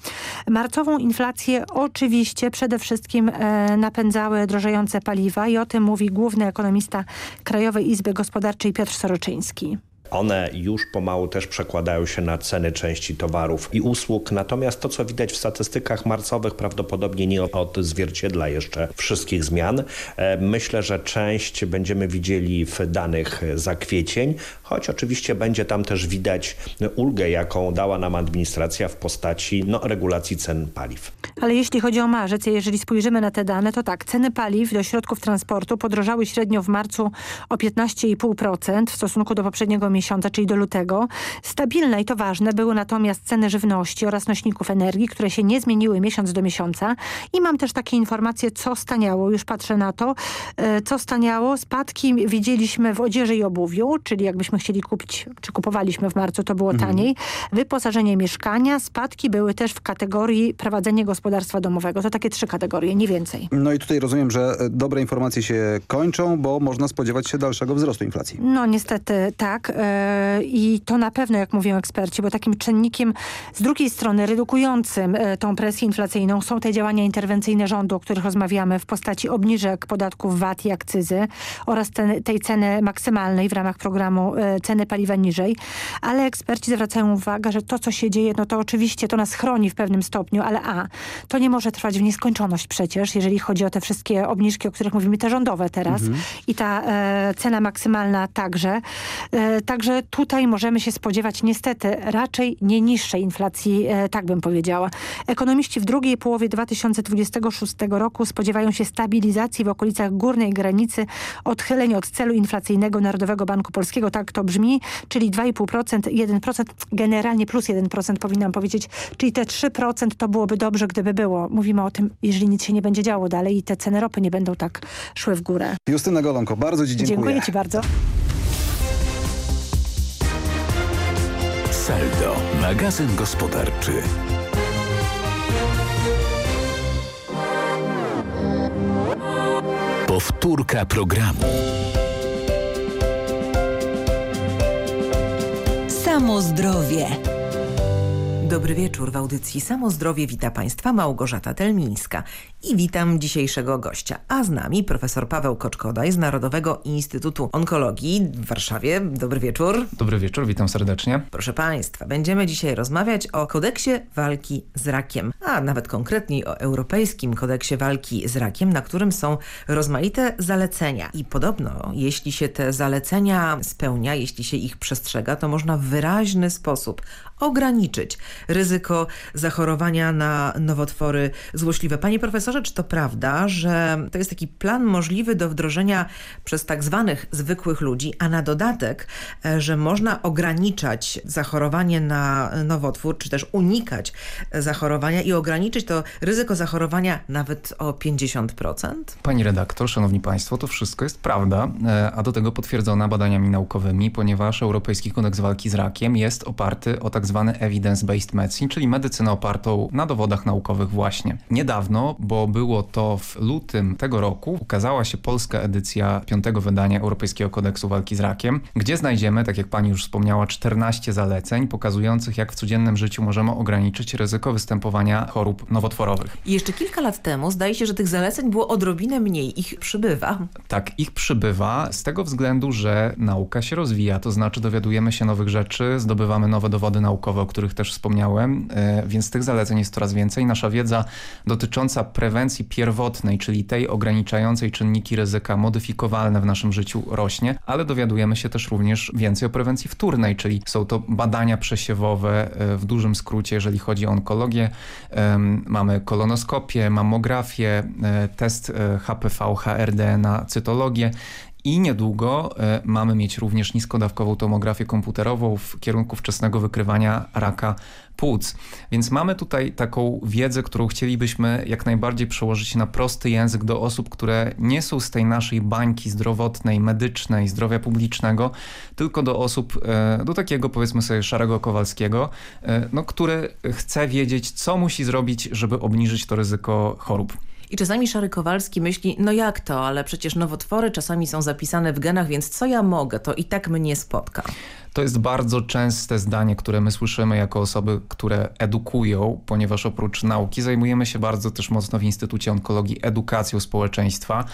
Marcową inflację oczywiście przede wszystkim e, napędzały drożejące paliwa i o tym mówi główny ekonomista Krajowej Izby Gospodarczej Piotr Soroczyński. One już pomału też przekładają się na ceny części towarów i usług, natomiast to, co widać w statystykach marcowych, prawdopodobnie nie odzwierciedla jeszcze wszystkich zmian. E, myślę, że część będziemy widzieli w danych za kwiecień, choć oczywiście będzie tam też widać ulgę, jaką dała nam administracja w postaci no, regulacji cen paliw. Ale jeśli chodzi o marzec, jeżeli spojrzymy na te dane, to tak, ceny paliw do środków transportu podrożały średnio w marcu o 15,5% w stosunku do poprzedniego miesiąca, czyli do lutego. Stabilne i to ważne były natomiast ceny żywności oraz nośników energii, które się nie zmieniły miesiąc do miesiąca. I mam też takie informacje, co staniało, już patrzę na to, e, co staniało. Spadki widzieliśmy w odzieży i obuwiu, czyli jakbyśmy chcieli kupić, czy kupowaliśmy w marcu, to było mhm. taniej. Wyposażenie mieszkania, spadki były też w kategorii prowadzenie gospodarstwa domowego. To takie trzy kategorie, nie więcej. No i tutaj rozumiem, że dobre informacje się kończą, bo można spodziewać się dalszego wzrostu inflacji. No niestety tak e, i to na pewno, jak mówią eksperci, bo takim czynnikiem z drugiej strony redukującym e, tą presję inflacyjną są te działania interwencyjne rządu, o których rozmawiamy w postaci obniżek podatków VAT i akcyzy oraz ten, tej ceny maksymalnej w ramach programu e, ceny paliwa niżej, ale eksperci zwracają uwagę, że to, co się dzieje, no to oczywiście to nas chroni w pewnym stopniu, ale a, to nie może trwać w nieskończoność przecież, jeżeli chodzi o te wszystkie obniżki, o których mówimy, te rządowe teraz mhm. i ta e, cena maksymalna także. E, także tutaj możemy się spodziewać niestety raczej nie niższej inflacji, e, tak bym powiedziała. Ekonomiści w drugiej połowie 2026 roku spodziewają się stabilizacji w okolicach górnej granicy odchyleń od celu inflacyjnego Narodowego Banku Polskiego, tak to brzmi, czyli 2,5%, 1%, generalnie plus 1% powinnam powiedzieć, czyli te 3% to byłoby dobrze, gdyby było. Mówimy o tym, jeżeli nic się nie będzie działo dalej i te ceny ropy nie będą tak szły w górę. Justyna Golonko, bardzo Ci dziękuję. Dziękuję Ci bardzo. Saldo, magazyn gospodarczy. Powtórka programu. Samo zdrowie. Dobry wieczór w audycji Samozdrowie wita Państwa Małgorzata Telmińska i witam dzisiejszego gościa, a z nami profesor Paweł Koczkodaj z Narodowego Instytutu Onkologii w Warszawie. Dobry wieczór. Dobry wieczór, witam serdecznie. Proszę Państwa, będziemy dzisiaj rozmawiać o kodeksie walki z rakiem, a nawet konkretniej o Europejskim Kodeksie Walki z Rakiem, na którym są rozmaite zalecenia. I podobno, jeśli się te zalecenia spełnia, jeśli się ich przestrzega, to można w wyraźny sposób ograniczyć ryzyko zachorowania na nowotwory złośliwe. Panie profesorze, czy to prawda, że to jest taki plan możliwy do wdrożenia przez tak zwanych zwykłych ludzi, a na dodatek, e, że można ograniczać zachorowanie na nowotwór, czy też unikać zachorowania i ograniczyć to ryzyko zachorowania nawet o 50%? Pani redaktor, szanowni państwo, to wszystko jest prawda, e, a do tego potwierdzona badaniami naukowymi, ponieważ Europejski Kodeks Walki z Rakiem jest oparty o tak zwany evidence-based medicine, czyli medycynę opartą na dowodach naukowych właśnie. Niedawno, bo było to w lutym tego roku, ukazała się polska edycja piątego wydania Europejskiego Kodeksu Walki z Rakiem, gdzie znajdziemy, tak jak pani już wspomniała, 14 zaleceń pokazujących, jak w codziennym życiu możemy ograniczyć ryzyko występowania chorób nowotworowych. I jeszcze kilka lat temu zdaje się, że tych zaleceń było odrobinę mniej, ich przybywa. Tak, ich przybywa z tego względu, że nauka się rozwija, to znaczy dowiadujemy się nowych rzeczy, zdobywamy nowe dowody naukowe, o których też wspomniałem, e, więc tych zaleceń jest coraz więcej. Nasza wiedza dotycząca prewencji pierwotnej, czyli tej ograniczającej czynniki ryzyka modyfikowalne w naszym życiu rośnie, ale dowiadujemy się też również więcej o prewencji wtórnej, czyli są to badania przesiewowe e, w dużym skrócie, jeżeli chodzi o onkologię. Mamy kolonoskopię, mammografię, e, test HPV, HRD na cytologię i niedługo e, mamy mieć również niskodawkową tomografię komputerową w kierunku wczesnego wykrywania raka płuc. Więc mamy tutaj taką wiedzę, którą chcielibyśmy jak najbardziej przełożyć na prosty język do osób, które nie są z tej naszej bańki zdrowotnej, medycznej, zdrowia publicznego, tylko do osób, e, do takiego powiedzmy sobie szarego Kowalskiego, e, no, który chce wiedzieć, co musi zrobić, żeby obniżyć to ryzyko chorób. I czasami Szary Kowalski myśli, no jak to, ale przecież nowotwory czasami są zapisane w genach, więc co ja mogę, to i tak mnie spotka. To jest bardzo częste zdanie, które my słyszymy jako osoby, które edukują, ponieważ oprócz nauki zajmujemy się bardzo też mocno w Instytucie Onkologii edukacją społeczeństwa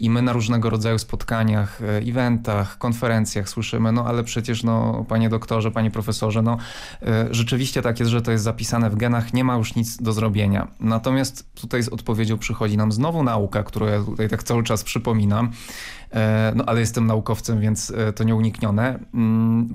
i my na różnego rodzaju spotkaniach, e, eventach, konferencjach słyszymy, no ale przecież no panie doktorze, panie profesorze, no e, rzeczywiście tak jest, że to jest zapisane w genach, nie ma już nic do zrobienia. Natomiast tutaj z odpowiedzią przychodzi nam znowu nauka, którą ja tutaj tak cały czas przypominam, E, no ale jestem naukowcem, więc to nieuniknione.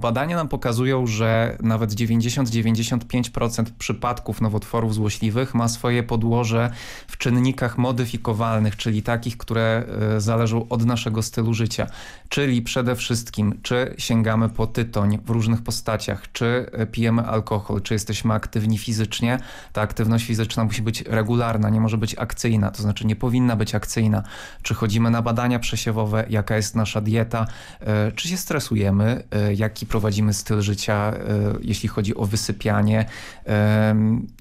Badania nam pokazują, że nawet 90-95% przypadków nowotworów złośliwych ma swoje podłoże w czynnikach modyfikowalnych, czyli takich, które e, zależą od naszego stylu życia. Czyli przede wszystkim, czy sięgamy po tytoń w różnych postaciach, czy pijemy alkohol, czy jesteśmy aktywni fizycznie. Ta aktywność fizyczna musi być regularna, nie może być akcyjna, to znaczy nie powinna być akcyjna. Czy chodzimy na badania przesiewowe, jaka jest nasza dieta, e, czy się stresujemy, e, jaki prowadzimy styl życia, e, jeśli chodzi o wysypianie.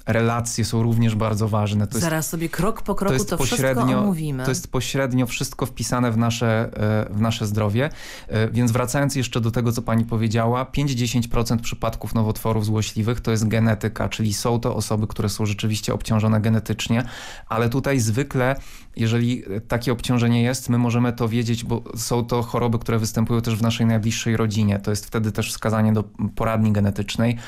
Relacje są również bardzo ważne. To Zaraz jest, sobie krok po kroku to, to wszystko omówimy. To jest pośrednio wszystko wpisane w nasze, w nasze zdrowie. Więc wracając jeszcze do tego, co pani powiedziała, 5-10% przypadków nowotworów złośliwych to jest genetyka, czyli są to osoby, które są rzeczywiście obciążone genetycznie, ale tutaj zwykle, jeżeli takie obciążenie jest, my możemy to wiedzieć, bo są to choroby, które występują też w naszej najbliższej rodzinie. To jest wtedy też wskazanie do poradni genetycznej.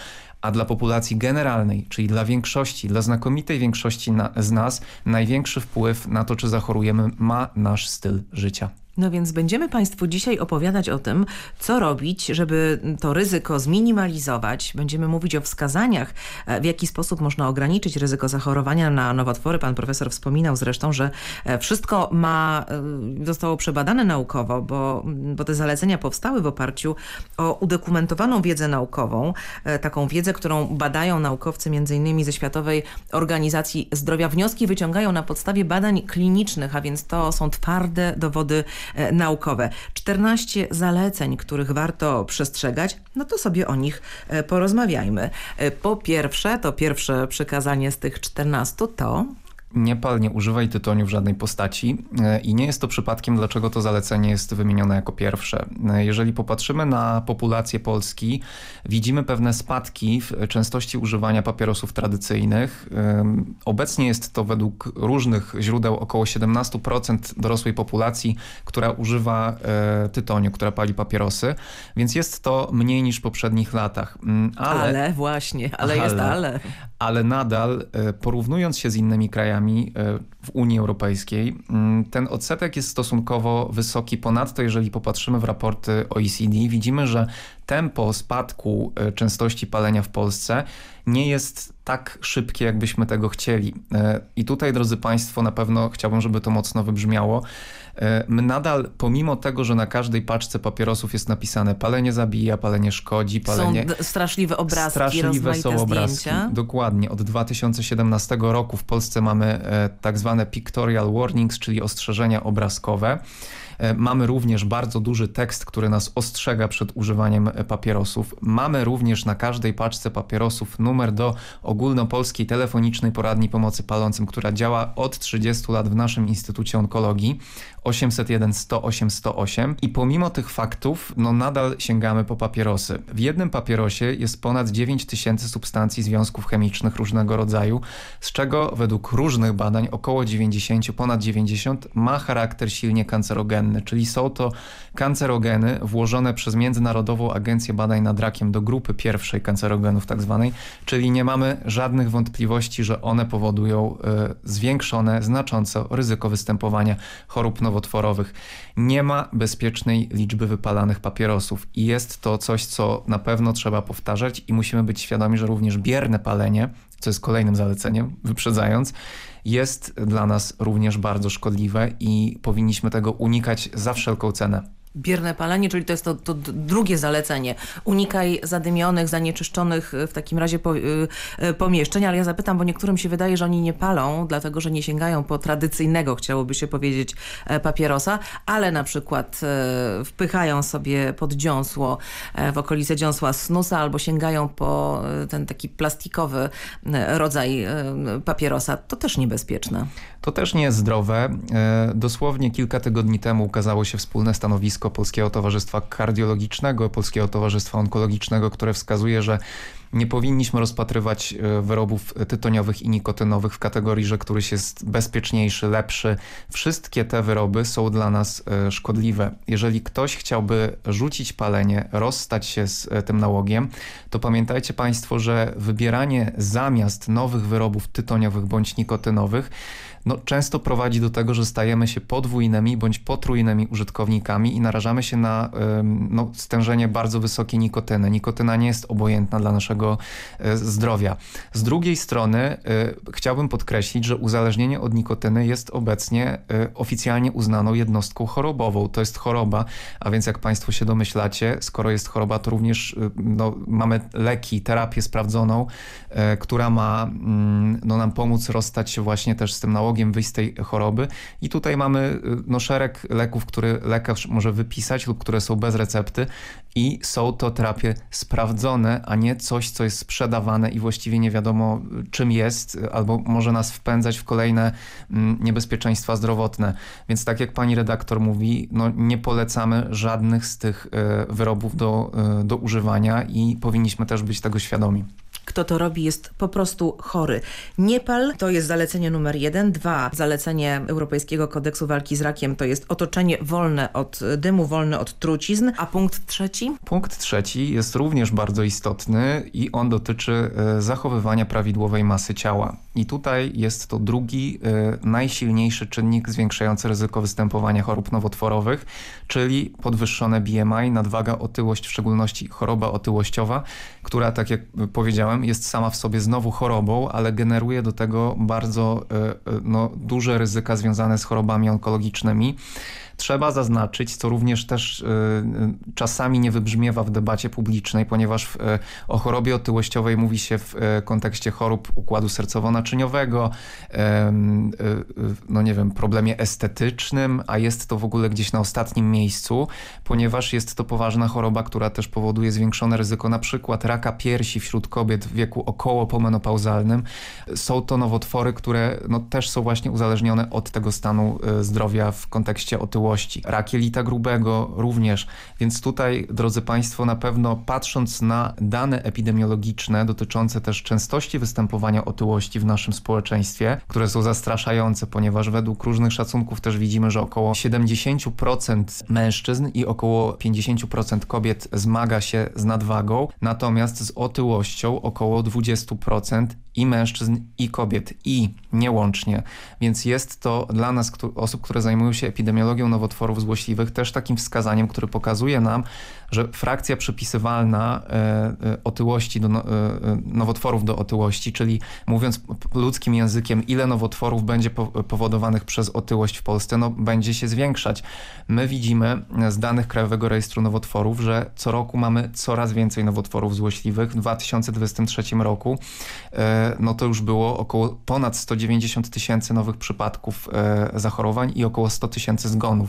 A dla populacji generalnej, czyli dla większości, dla znakomitej większości na, z nas, największy wpływ na to, czy zachorujemy, ma nasz styl życia. No więc będziemy Państwu dzisiaj opowiadać o tym, co robić, żeby to ryzyko zminimalizować. Będziemy mówić o wskazaniach, e, w jaki sposób można ograniczyć ryzyko zachorowania na nowotwory. Pan profesor wspominał zresztą, że e, wszystko ma, e, zostało przebadane naukowo, bo, bo te zalecenia powstały w oparciu o udokumentowaną wiedzę naukową, taką wiedzę, którą badają naukowcy między innymi ze Światowej Organizacji Zdrowia. Wnioski wyciągają na podstawie badań klinicznych, a więc to są twarde dowody naukowe. 14 zaleceń, których warto przestrzegać, no to sobie o nich e, porozmawiajmy. E, po pierwsze, to pierwsze przykazanie z tych 14 to nie pal, nie używaj tytoniu w żadnej postaci e, i nie jest to przypadkiem, dlaczego to zalecenie jest wymienione jako pierwsze. E, jeżeli popatrzymy na populację Polski, widzimy pewne spadki w częstości używania papierosów tradycyjnych. Obecnie jest to według różnych źródeł około 17% dorosłej populacji, która używa tytoniu, która pali papierosy, więc jest to mniej niż w poprzednich latach. Mm, ale, ale właśnie, ale, ale jest ale. Ale nadal porównując się z innymi krajami, krajami e, w Unii Europejskiej. Mm, ten odsetek jest stosunkowo wysoki. Ponadto, jeżeli popatrzymy w raporty OECD, widzimy, że tempo spadku e, częstości palenia w Polsce nie jest tak szybkie, jakbyśmy tego chcieli. E, I tutaj, drodzy Państwo, na pewno chciałbym, żeby to mocno wybrzmiało. E, my nadal, pomimo tego, że na każdej paczce papierosów jest napisane palenie zabija, palenie szkodzi, palenie... Są straszliwe obrazki, Straszliwe są obrazki, zdjęcia. dokładnie. Od 2017 roku w Polsce mamy tak zwane pictorial warnings, czyli ostrzeżenia obrazkowe. E, mamy również bardzo duży tekst, który nas ostrzega przed używaniem e, papierosów. Mamy również na każdej paczce papierosów numer do ogólnopolskiej telefonicznej poradni pomocy palącym, która działa od 30 lat w naszym Instytucie Onkologii. 801 108 108 i pomimo tych faktów no nadal sięgamy po papierosy. W jednym papierosie jest ponad 9 tysięcy substancji związków chemicznych różnego rodzaju, z czego według różnych badań około 90, ponad 90 ma charakter silnie kancerogenny, czyli są to kancerogeny włożone przez Międzynarodową Agencję Badań nad Rakiem do grupy pierwszej kancerogenów tak zwanej, czyli nie mamy żadnych wątpliwości, że one powodują y, zwiększone znacząco ryzyko występowania chorób nowotworowych. Nie ma bezpiecznej liczby wypalanych papierosów i jest to coś, co na pewno trzeba powtarzać i musimy być świadomi, że również bierne palenie, co jest kolejnym zaleceniem, wyprzedzając, jest dla nas również bardzo szkodliwe i powinniśmy tego unikać za wszelką cenę. Bierne palenie, czyli to jest to, to, drugie zalecenie. Unikaj zadymionych, zanieczyszczonych e, w takim razie po, y, pomieszczeń, ale ja zapytam, bo niektórym się wydaje, że oni nie palą, dlatego że nie sięgają po tradycyjnego, chciałoby się powiedzieć, papierosa, ale na przykład y, wpychają sobie pod dziąsło, y, w okolice dziąsła snusa albo sięgają po ten taki plastikowy rodzaj papierosa. To też niebezpieczne. To też nie jest zdrowe. Dosłownie kilka tygodni temu ukazało się wspólne stanowisko stanowisko Polskiego Towarzystwa Kardiologicznego, Polskiego Towarzystwa Onkologicznego, które wskazuje, że nie powinniśmy rozpatrywać e, wyrobów tytoniowych i nikotynowych w kategorii, że któryś jest bezpieczniejszy, lepszy. Wszystkie te wyroby są dla nas e, szkodliwe. Jeżeli ktoś chciałby rzucić palenie, rozstać się z e, tym nałogiem, to pamiętajcie Państwo, że wybieranie zamiast nowych wyrobów tytoniowych bądź nikotynowych no, często prowadzi do tego, że stajemy się podwójnymi bądź potrójnymi użytkownikami i narażamy się na no, stężenie bardzo wysokiej nikotyny. Nikotyna nie jest obojętna dla naszego e, zdrowia. Z drugiej strony e, chciałbym podkreślić, że uzależnienie od nikotyny jest obecnie e, oficjalnie uznaną jednostką chorobową. To jest choroba, a więc jak Państwo się domyślacie, skoro jest choroba, to również no, mamy leki, terapię sprawdzoną, która ma mm, no, nam pomóc rozstać się właśnie też z tym nałogiem nałogiem wyjść z tej choroby. I tutaj mamy y, no, szereg leków, które lekarz może wypisać lub które są bez recepty i są to terapie sprawdzone, a nie coś, co jest sprzedawane i właściwie nie wiadomo czym jest, albo może nas wpędzać w kolejne mm, niebezpieczeństwa zdrowotne. Więc tak jak pani redaktor mówi, no nie polecamy żadnych z tych y, wyrobów do, y, do używania i powinniśmy też być tego świadomi kto to robi jest po prostu chory. Niepal to jest zalecenie numer jeden. Dwa, zalecenie Europejskiego Kodeksu Walki z Rakiem to jest otoczenie wolne od dymu, wolne od trucizn. A punkt trzeci? Punkt trzeci jest również bardzo istotny i on dotyczy e, zachowywania prawidłowej masy ciała. I tutaj jest to drugi, y, najsilniejszy czynnik zwiększający ryzyko występowania chorób nowotworowych, czyli podwyższone BMI, nadwaga, otyłość, w szczególności choroba otyłościowa, która, tak jak powiedziałem, jest sama w sobie znowu chorobą, ale generuje do tego bardzo y, y, no, duże ryzyka związane z chorobami onkologicznymi. Trzeba zaznaczyć, co również też czasami nie wybrzmiewa w debacie publicznej, ponieważ o chorobie otyłościowej mówi się w kontekście chorób układu sercowo-naczyniowego, no nie wiem, problemie estetycznym, a jest to w ogóle gdzieś na ostatnim miejscu, ponieważ jest to poważna choroba, która też powoduje zwiększone ryzyko na przykład raka piersi wśród kobiet w wieku około pomenopauzalnym. Są to nowotwory, które no, też są właśnie uzależnione od tego stanu zdrowia w kontekście otyłości. Rak jelita grubego również. Więc tutaj, drodzy Państwo, na pewno patrząc na dane epidemiologiczne dotyczące też częstości występowania otyłości w naszym społeczeństwie, które są zastraszające, ponieważ według różnych szacunków też widzimy, że około 70% mężczyzn i około 50% kobiet zmaga się z nadwagą, natomiast z otyłością około 20% i mężczyzn, i kobiet, i niełącznie. Więc jest to dla nas, osób, które zajmują się epidemiologią nowotworów złośliwych, też takim wskazaniem, który pokazuje nam, że frakcja przypisywalna e, e, otyłości do no, e, nowotworów do otyłości, czyli mówiąc ludzkim językiem, ile nowotworów będzie powodowanych przez otyłość w Polsce, no będzie się zwiększać. My widzimy z danych Krajowego Rejestru Nowotworów, że co roku mamy coraz więcej nowotworów złośliwych. W 2023 roku no to już było około ponad 190 tysięcy nowych przypadków zachorowań i około 100 tysięcy zgonów.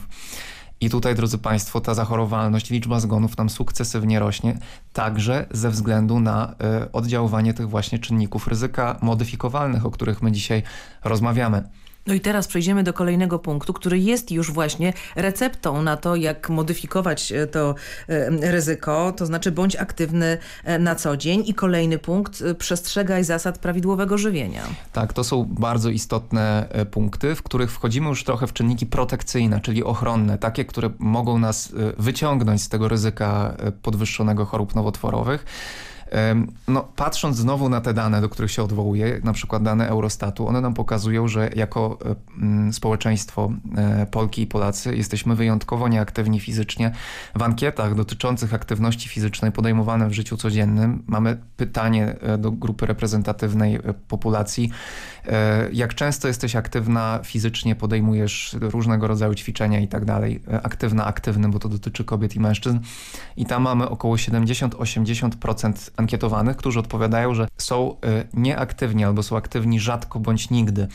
I tutaj, drodzy Państwo, ta zachorowalność, liczba zgonów tam sukcesywnie rośnie, także ze względu na y, oddziaływanie tych właśnie czynników ryzyka modyfikowalnych, o których my dzisiaj rozmawiamy. No i teraz przejdziemy do kolejnego punktu, który jest już właśnie receptą na to, jak modyfikować e, to e, ryzyko, to znaczy bądź aktywny e, na co dzień. I kolejny punkt, przestrzegaj zasad prawidłowego żywienia. Tak, to są bardzo istotne punkty, w których wchodzimy już trochę w czynniki protekcyjne, czyli ochronne, takie, które mogą nas wyciągnąć z tego ryzyka podwyższonego chorób nowotworowych. No, patrząc znowu na te dane, do których się odwołuję, na przykład dane Eurostatu, one nam pokazują, że jako e, społeczeństwo e, Polki i Polacy jesteśmy wyjątkowo nieaktywni fizycznie. W ankietach dotyczących aktywności fizycznej podejmowanej w życiu codziennym mamy pytanie e, do grupy reprezentatywnej populacji, jak często jesteś aktywna fizycznie, podejmujesz różnego rodzaju ćwiczenia i tak dalej. Aktywna, aktywny, bo to dotyczy kobiet i mężczyzn. I tam mamy około 70-80% ankietowanych, którzy odpowiadają, że są y, nieaktywni albo są aktywni rzadko bądź nigdy.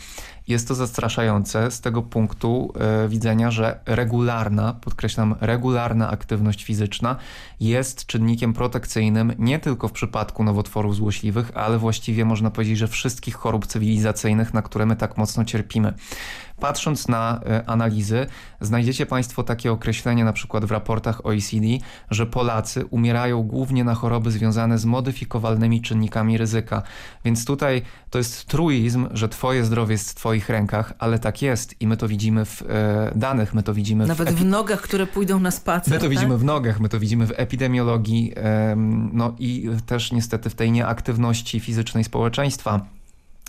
Jest to zastraszające z tego punktu y, widzenia, że regularna, podkreślam, regularna aktywność fizyczna jest czynnikiem protekcyjnym nie tylko w przypadku nowotworów złośliwych, ale właściwie można powiedzieć, że wszystkich chorób cywilizacyjnych, na które my tak mocno cierpimy. Patrząc na e, analizy, znajdziecie Państwo takie określenie na przykład w raportach OECD, że Polacy umierają głównie na choroby związane z modyfikowalnymi czynnikami ryzyka. Więc tutaj to jest truizm, że Twoje zdrowie jest w Twoich rękach, ale tak jest i my to widzimy w e, danych, my to widzimy Nawet w, w nogach, które pójdą na spacer. My to tak? widzimy w nogach, my to widzimy w epidemiologii, e, no i też niestety w tej nieaktywności fizycznej społeczeństwa.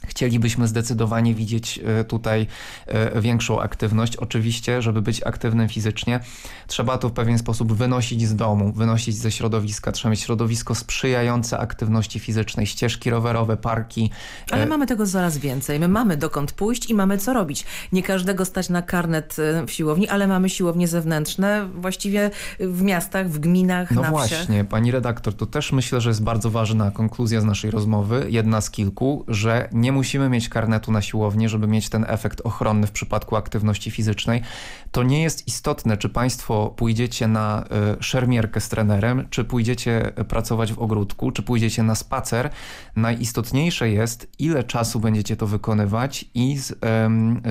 Chcielibyśmy zdecydowanie widzieć e, tutaj e, większą aktywność. Oczywiście, żeby być aktywnym fizycznie, trzeba to w pewien sposób wynosić z domu, wynosić ze środowiska. Trzeba mieć środowisko sprzyjające aktywności fizycznej, ścieżki rowerowe, parki. Ale e, mamy tego coraz więcej. My mamy dokąd pójść i mamy co robić. Nie każdego stać na karnet w siłowni, ale mamy siłownie zewnętrzne właściwie w miastach, w gminach, no na właśnie, pani redaktor, to też myślę, że jest bardzo ważna konkluzja z naszej rozmowy, jedna z kilku, że nie musimy mieć karnetu na siłowni, żeby mieć ten efekt ochronny w przypadku aktywności fizycznej. To nie jest istotne, czy państwo pójdziecie na y, szermierkę z trenerem, czy pójdziecie pracować w ogródku, czy pójdziecie na spacer. Najistotniejsze jest, ile czasu będziecie to wykonywać i z,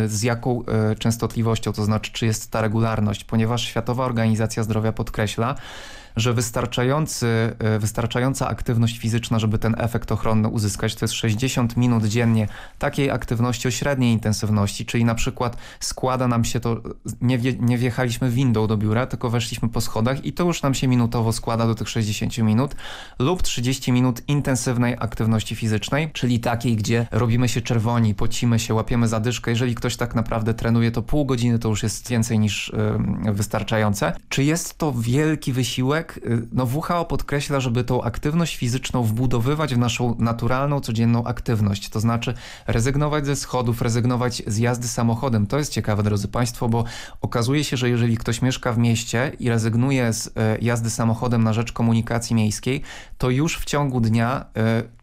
z jaką y, częstotliwością, to znaczy, czy jest ta regularność, ponieważ Światowa Organizacja Zdrowia podkreśla, że wystarczający, e, wystarczająca aktywność fizyczna, żeby ten efekt ochronny uzyskać, to jest 60 minut dziennie takiej aktywności o średniej intensywności, czyli na przykład składa nam się to, nie, nie wjechaliśmy windą do biura, tylko weszliśmy po schodach i to już nam się minutowo składa do tych 60 minut lub 30 minut intensywnej aktywności fizycznej, czyli takiej, gdzie robimy się czerwoni, pocimy się, łapiemy zadyszkę. Jeżeli ktoś tak naprawdę trenuje, to pół godziny to już jest więcej niż yy, wystarczające. Czy jest to wielki wysiłek? Jednak no WHO podkreśla, żeby tą aktywność fizyczną wbudowywać w naszą naturalną, codzienną aktywność. To znaczy rezygnować ze schodów, rezygnować z jazdy samochodem. To jest ciekawe, drodzy Państwo, bo okazuje się, że jeżeli ktoś mieszka w mieście i rezygnuje z jazdy samochodem na rzecz komunikacji miejskiej, to już w ciągu dnia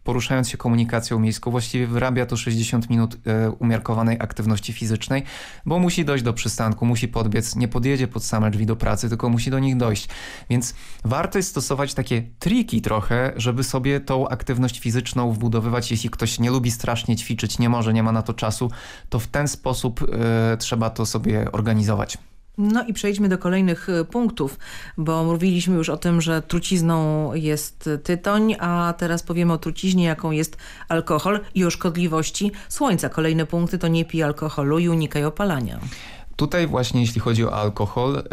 poruszając się komunikacją miejską, właściwie wyrabia to 60 minut e, umiarkowanej aktywności fizycznej, bo musi dojść do przystanku, musi podbiec, nie podjedzie pod same drzwi do pracy, tylko musi do nich dojść. Więc warto jest stosować takie triki trochę, żeby sobie tą aktywność fizyczną wbudowywać. Jeśli ktoś nie lubi strasznie ćwiczyć, nie może, nie ma na to czasu, to w ten sposób y, trzeba to sobie organizować. No i przejdźmy do kolejnych y, punktów, bo mówiliśmy już o tym, że trucizną jest tytoń, a teraz powiemy o truciźnie, jaką jest alkohol i o szkodliwości słońca. Kolejne punkty to nie pij alkoholu i unikaj opalania. Tutaj właśnie jeśli chodzi o alkohol,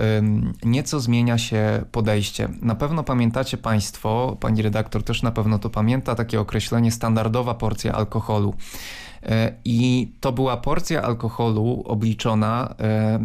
nieco zmienia się podejście. Na pewno pamiętacie Państwo, pani redaktor też na pewno to pamięta, takie określenie standardowa porcja alkoholu. E, I to była porcja alkoholu obliczona e,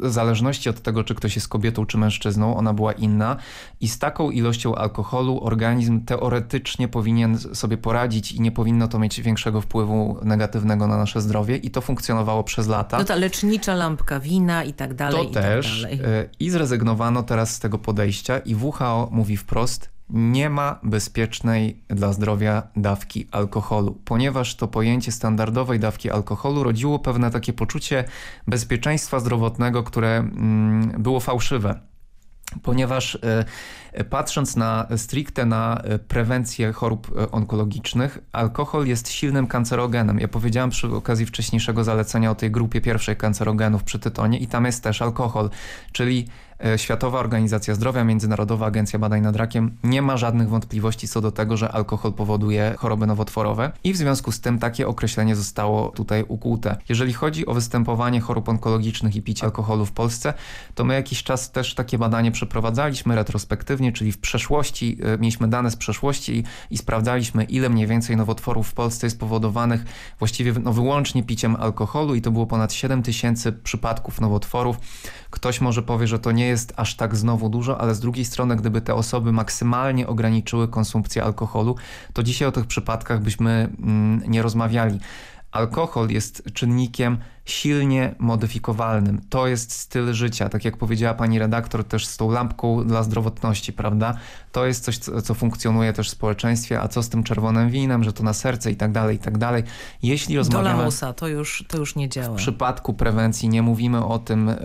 w zależności od tego, czy ktoś jest kobietą, czy mężczyzną, ona była inna. I z taką ilością alkoholu organizm teoretycznie powinien sobie poradzić i nie powinno to mieć większego wpływu negatywnego na nasze zdrowie. I to funkcjonowało przez lata. No ta lecznicza lampka wina i tak dalej. To i tak też. Tak dalej. I zrezygnowano teraz z tego podejścia i WHO mówi wprost, nie ma bezpiecznej dla zdrowia dawki alkoholu, ponieważ to pojęcie standardowej dawki alkoholu rodziło pewne takie poczucie bezpieczeństwa zdrowotnego, które mm, było fałszywe ponieważ e, patrząc na stricte na e, prewencję chorób e, onkologicznych, alkohol jest silnym kancerogenem. Ja powiedziałem przy okazji wcześniejszego zalecenia o tej grupie pierwszej kancerogenów przy tytonie i tam jest też alkohol, czyli Światowa Organizacja Zdrowia, Międzynarodowa Agencja Badań nad Rakiem nie ma żadnych wątpliwości co do tego, że alkohol powoduje choroby nowotworowe i w związku z tym takie określenie zostało tutaj ukute. Jeżeli chodzi o występowanie chorób onkologicznych i picie alkoholu w Polsce, to my jakiś czas też takie badanie przeprowadzaliśmy retrospektywnie, czyli w przeszłości, e, mieliśmy dane z przeszłości i, i sprawdzaliśmy ile mniej więcej nowotworów w Polsce jest powodowanych właściwie no, wyłącznie piciem alkoholu i to było ponad 7 tysięcy przypadków nowotworów. Ktoś może powie, że to nie jest aż tak znowu dużo, ale z drugiej strony, gdyby te osoby maksymalnie ograniczyły konsumpcję alkoholu, to dzisiaj o tych przypadkach byśmy mm, nie rozmawiali. Alkohol jest czynnikiem silnie modyfikowalnym. To jest styl życia, tak jak powiedziała pani redaktor też z tą lampką dla zdrowotności, prawda? To jest coś, co, co funkcjonuje też w społeczeństwie, a co z tym czerwonym winem, że to na serce i tak dalej, i tak dalej. Jeśli rozmawiamy... Do lamusa, to już, to już nie działa. W przypadku prewencji nie mówimy o tym e,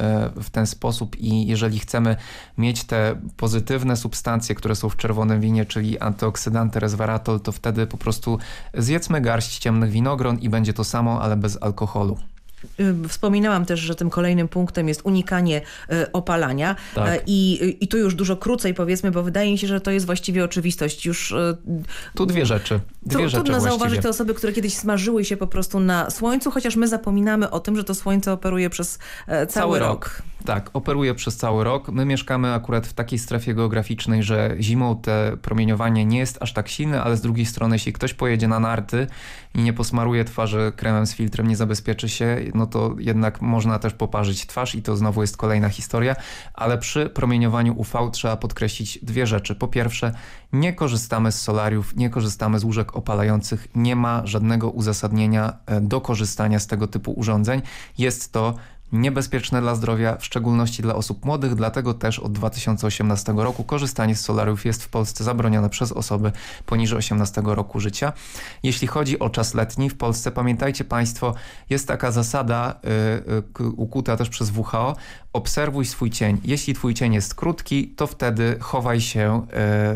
w ten sposób i jeżeli chcemy mieć te pozytywne substancje, które są w czerwonym winie, czyli antyoksydanty, resveratrol, to wtedy po prostu zjedzmy garść ciemnych winogron i będzie to samo, ale bez alkoholu. Wspominałam też, że tym kolejnym punktem jest unikanie y, opalania tak. E, I, i tu już dużo krócej powiedzmy, bo wydaje mi się, że to jest właściwie oczywistość. Już, y, tu dwie rzeczy. Dwie tu, rzeczy trudno właściwie. zauważyć te osoby, które kiedyś smażyły się po prostu na słońcu, chociaż my zapominamy o tym, że to słońce operuje przez e, cały, cały rok. rok. Tak, operuje przez cały rok. My mieszkamy akurat w takiej strefie geograficznej, że zimą te promieniowanie nie jest aż tak silne, ale z drugiej strony, jeśli ktoś pojedzie na narty i nie posmaruje twarzy kremem z filtrem, nie zabezpieczy się, no to jednak można też poparzyć twarz i to znowu jest kolejna historia, ale przy promieniowaniu UV trzeba podkreślić dwie rzeczy. Po pierwsze, nie korzystamy z solariów, nie korzystamy z łóżek opalających, nie ma żadnego uzasadnienia e, do korzystania z tego typu urządzeń. Jest to niebezpieczne dla zdrowia, w szczególności dla osób młodych, dlatego też od 2018 roku korzystanie z solariów jest w Polsce zabronione przez osoby poniżej 18 roku życia. Jeśli chodzi o czas letni w Polsce, pamiętajcie Państwo, jest taka zasada yy, ukuta też przez WHO, obserwuj swój cień. Jeśli twój cień jest krótki, to wtedy chowaj się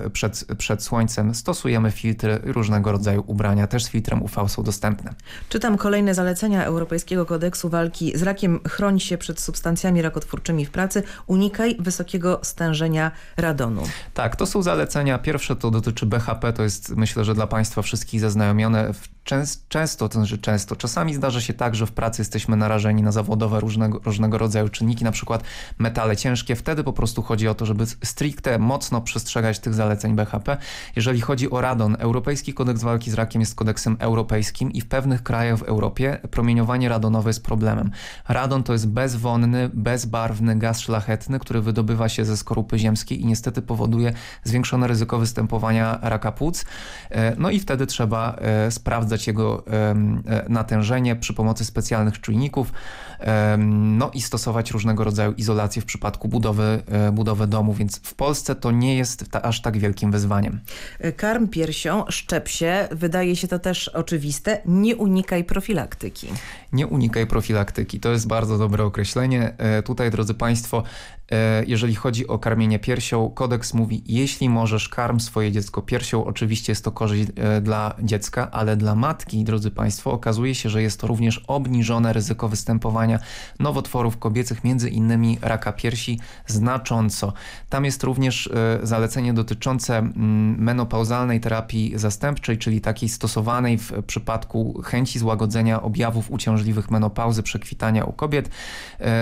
yy, przed, przed słońcem. Stosujemy filtry różnego rodzaju ubrania, też z filtrem UV są dostępne. Czytam kolejne zalecenia Europejskiego Kodeksu Walki z Rakiem Chronicznym chroń się przed substancjami rakotwórczymi w pracy, unikaj wysokiego stężenia radonu. Tak, to są zalecenia. Pierwsze to dotyczy BHP, to jest myślę, że dla Państwa wszystkich zaznajomione. Często, to znaczy często, czasami zdarza się tak, że w pracy jesteśmy narażeni na zawodowe różnego, różnego rodzaju czynniki, na przykład metale ciężkie. Wtedy po prostu chodzi o to, żeby stricte mocno przestrzegać tych zaleceń BHP. Jeżeli chodzi o radon, Europejski Kodeks Walki z Rakiem jest kodeksem europejskim i w pewnych krajach w Europie promieniowanie radonowe jest problemem. Radon to jest bezwonny, bezbarwny gaz szlachetny, który wydobywa się ze skorupy ziemskiej i niestety powoduje zwiększone ryzyko występowania raka płuc. E, no i wtedy trzeba e, jego e, natężenie przy pomocy specjalnych czujników no i stosować różnego rodzaju izolację w przypadku budowy, budowy domu, więc w Polsce to nie jest ta, aż tak wielkim wyzwaniem. Karm piersią, szczep się, wydaje się to też oczywiste, nie unikaj profilaktyki. Nie unikaj profilaktyki, to jest bardzo dobre określenie. Tutaj, drodzy Państwo, E, jeżeli chodzi o karmienie piersią, kodeks mówi, jeśli możesz, karm swoje dziecko piersią. Oczywiście jest to korzyść e, dla dziecka, ale dla matki, drodzy Państwo, okazuje się, że jest to również obniżone ryzyko występowania nowotworów kobiecych, między innymi raka piersi, znacząco. Tam jest również e, zalecenie dotyczące mm, menopauzalnej terapii zastępczej, czyli takiej stosowanej w przypadku chęci złagodzenia objawów uciążliwych menopauzy, przekwitania u kobiet.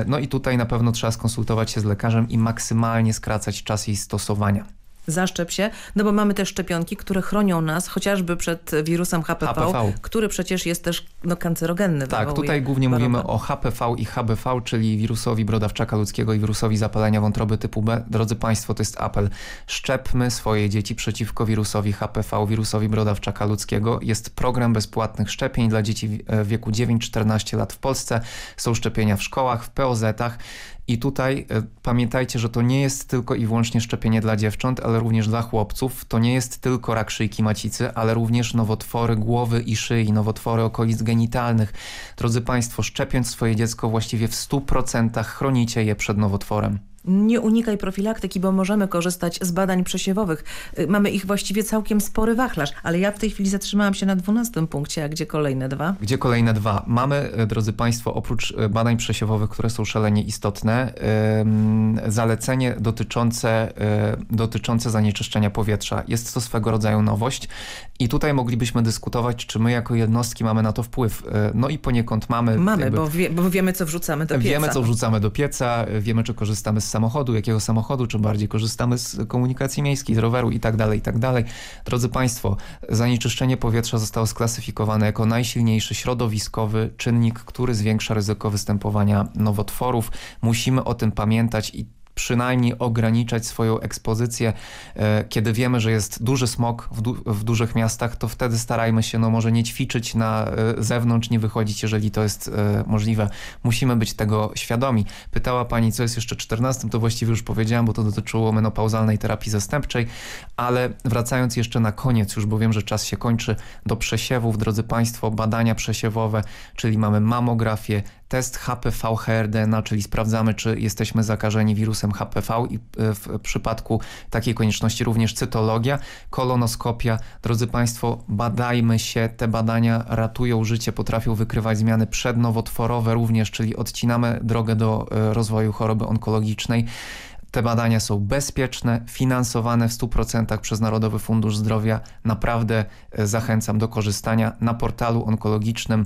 No i tutaj na pewno trzeba skonsultować się z lekarzem i maksymalnie skracać czas jej stosowania zaszczep się, no bo mamy też szczepionki, które chronią nas chociażby przed wirusem HPV, HPV. który przecież jest też no, kancerogenny. Tak, tutaj głównie mówimy o HPV i HBV, czyli wirusowi brodawczaka ludzkiego i wirusowi zapalenia wątroby typu B. Drodzy Państwo, to jest apel. Szczepmy swoje dzieci przeciwko wirusowi HPV, wirusowi brodawczaka ludzkiego. Jest program bezpłatnych szczepień dla dzieci w wieku 9-14 lat w Polsce. Są szczepienia w szkołach, w POZ-ach. I tutaj e, pamiętajcie, że to nie jest tylko i wyłącznie szczepienie dla dziewcząt, ale również dla chłopców. To nie jest tylko rak szyjki macicy, ale również nowotwory głowy i szyi, nowotwory okolic genitalnych. Drodzy Państwo, szczepiąc swoje dziecko właściwie w 100% chronicie je przed nowotworem. Nie unikaj profilaktyki, bo możemy korzystać z badań przesiewowych. Y, mamy ich właściwie całkiem spory wachlarz, ale ja w tej chwili zatrzymałam się na 12 punkcie, a gdzie kolejne dwa? Gdzie kolejne dwa? Mamy, y, drodzy Państwo, oprócz y, badań przesiewowych, które są szalenie istotne, zalecenie dotyczące, dotyczące zanieczyszczenia powietrza. Jest to swego rodzaju nowość i tutaj moglibyśmy dyskutować, czy my jako jednostki mamy na to wpływ. No i poniekąd mamy. Mamy, jakby, bo, wie, bo wiemy, co wrzucamy do pieca. Wiemy, co wrzucamy do pieca, wiemy, czy korzystamy z samochodu, jakiego samochodu, czy bardziej korzystamy z komunikacji miejskiej, z roweru i tak dalej, i tak. Drodzy Państwo, zanieczyszczenie powietrza zostało sklasyfikowane jako najsilniejszy środowiskowy czynnik, który zwiększa ryzyko występowania nowotworów. Musimy o tym pamiętać i przynajmniej ograniczać swoją ekspozycję. E, kiedy wiemy, że jest duży smog w, du w, dużych miastach, to wtedy starajmy się no może nie ćwiczyć na e, zewnątrz, nie wychodzić, jeżeli to jest e, możliwe. Musimy być tego świadomi. Pytała Pani, co jest jeszcze 14, to właściwie już powiedziałam, bo to dotyczyło menopauzalnej terapii zastępczej, ale wracając jeszcze na koniec, już bo wiem, że czas się kończy, do przesiewów, drodzy Państwo, badania przesiewowe, czyli mamy mamografię, test HPV-HRDNA, czyli sprawdzamy, czy jesteśmy zakażeni wirusem HPV i e, w przypadku takiej konieczności również cytologia, kolonoskopia. Drodzy Państwo, badajmy się, te badania ratują życie, potrafią wykrywać zmiany przednowotworowe również, czyli odcinamy drogę do e, rozwoju choroby onkologicznej. Te badania są bezpieczne, finansowane w 100% przez Narodowy Fundusz Zdrowia. Naprawdę e, zachęcam do korzystania na portalu onkologicznym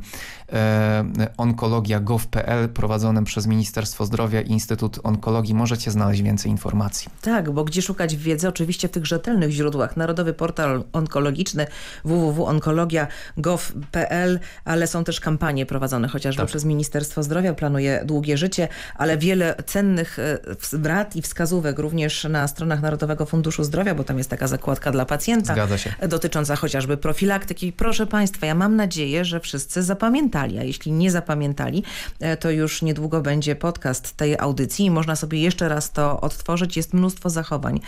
e, onkologia.gov.pl prowadzonym przez Ministerstwo Zdrowia i Instytut Onkologii. Możecie znaleźć więcej informacji. Tak, bo gdzie szukać wiedzy? Oczywiście w tych rzetelnych źródłach. Narodowy Portal Onkologiczny www.onkologia.gov.pl, ale są też kampanie prowadzone chociażby tak. przez Ministerstwo Zdrowia. Planuje długie życie, ale wiele cennych e, rad i wskazówek wskazówek również na stronach Narodowego Funduszu Zdrowia, bo tam jest taka zakładka dla pacjenta dotycząca chociażby profilaktyki. Proszę Państwa, ja mam nadzieję, że wszyscy zapamiętali, a jeśli nie zapamiętali, e, to już niedługo będzie podcast tej audycji i można sobie jeszcze raz to odtworzyć. Jest mnóstwo zachowań.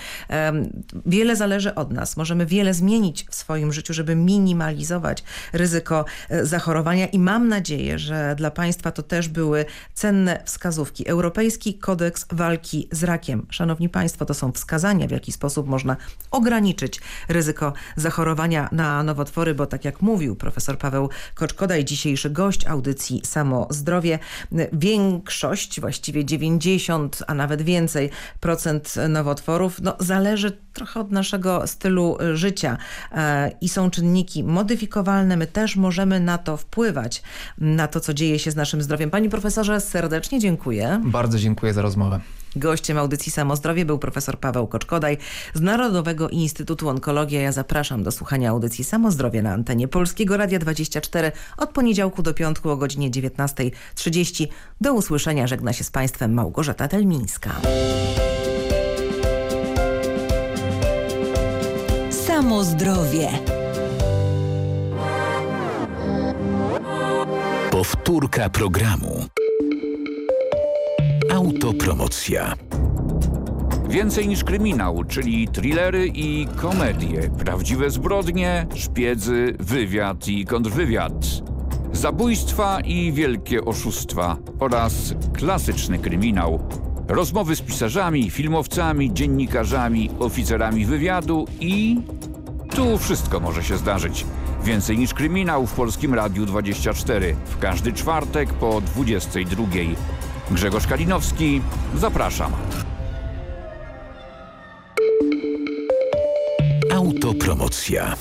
Wiele zależy od nas. Możemy wiele zmienić w swoim życiu, żeby minimalizować ryzyko e, zachorowania i mam nadzieję, że dla Państwa to też były cenne wskazówki. Europejski Kodeks Walki z Rakiem Szanowni Państwo, to są wskazania, w jaki sposób można ograniczyć ryzyko zachorowania na nowotwory, bo tak jak mówił profesor Paweł Koczkodaj, dzisiejszy gość audycji Samo Zdrowie, większość, właściwie 90, a nawet więcej procent nowotworów no, zależy trochę od naszego stylu życia e, i są czynniki modyfikowalne. My też możemy na to wpływać, na to, co dzieje się z naszym zdrowiem. Pani profesorze, serdecznie dziękuję. Bardzo dziękuję za rozmowę. Gościem audycji Samozdrowie był profesor Paweł Koczkodaj z Narodowego Instytutu Onkologii. Ja zapraszam do słuchania audycji Samozdrowie na antenie Polskiego Radia 24 od poniedziałku do piątku o godzinie 19.30. Do usłyszenia żegna się z Państwem Małgorzata Telmińska. Samozdrowie. Powtórka programu. Autopromocja. Więcej niż kryminał, czyli thrillery i komedie, prawdziwe zbrodnie, szpiedzy, wywiad i kontrwywiad. Zabójstwa i wielkie oszustwa oraz klasyczny kryminał. Rozmowy z pisarzami, filmowcami, dziennikarzami, oficerami wywiadu i... Tu wszystko może się zdarzyć. Więcej niż kryminał w Polskim Radiu 24. W każdy czwartek po 22. Grzegorz Kalinowski, zapraszam. Autopromocja.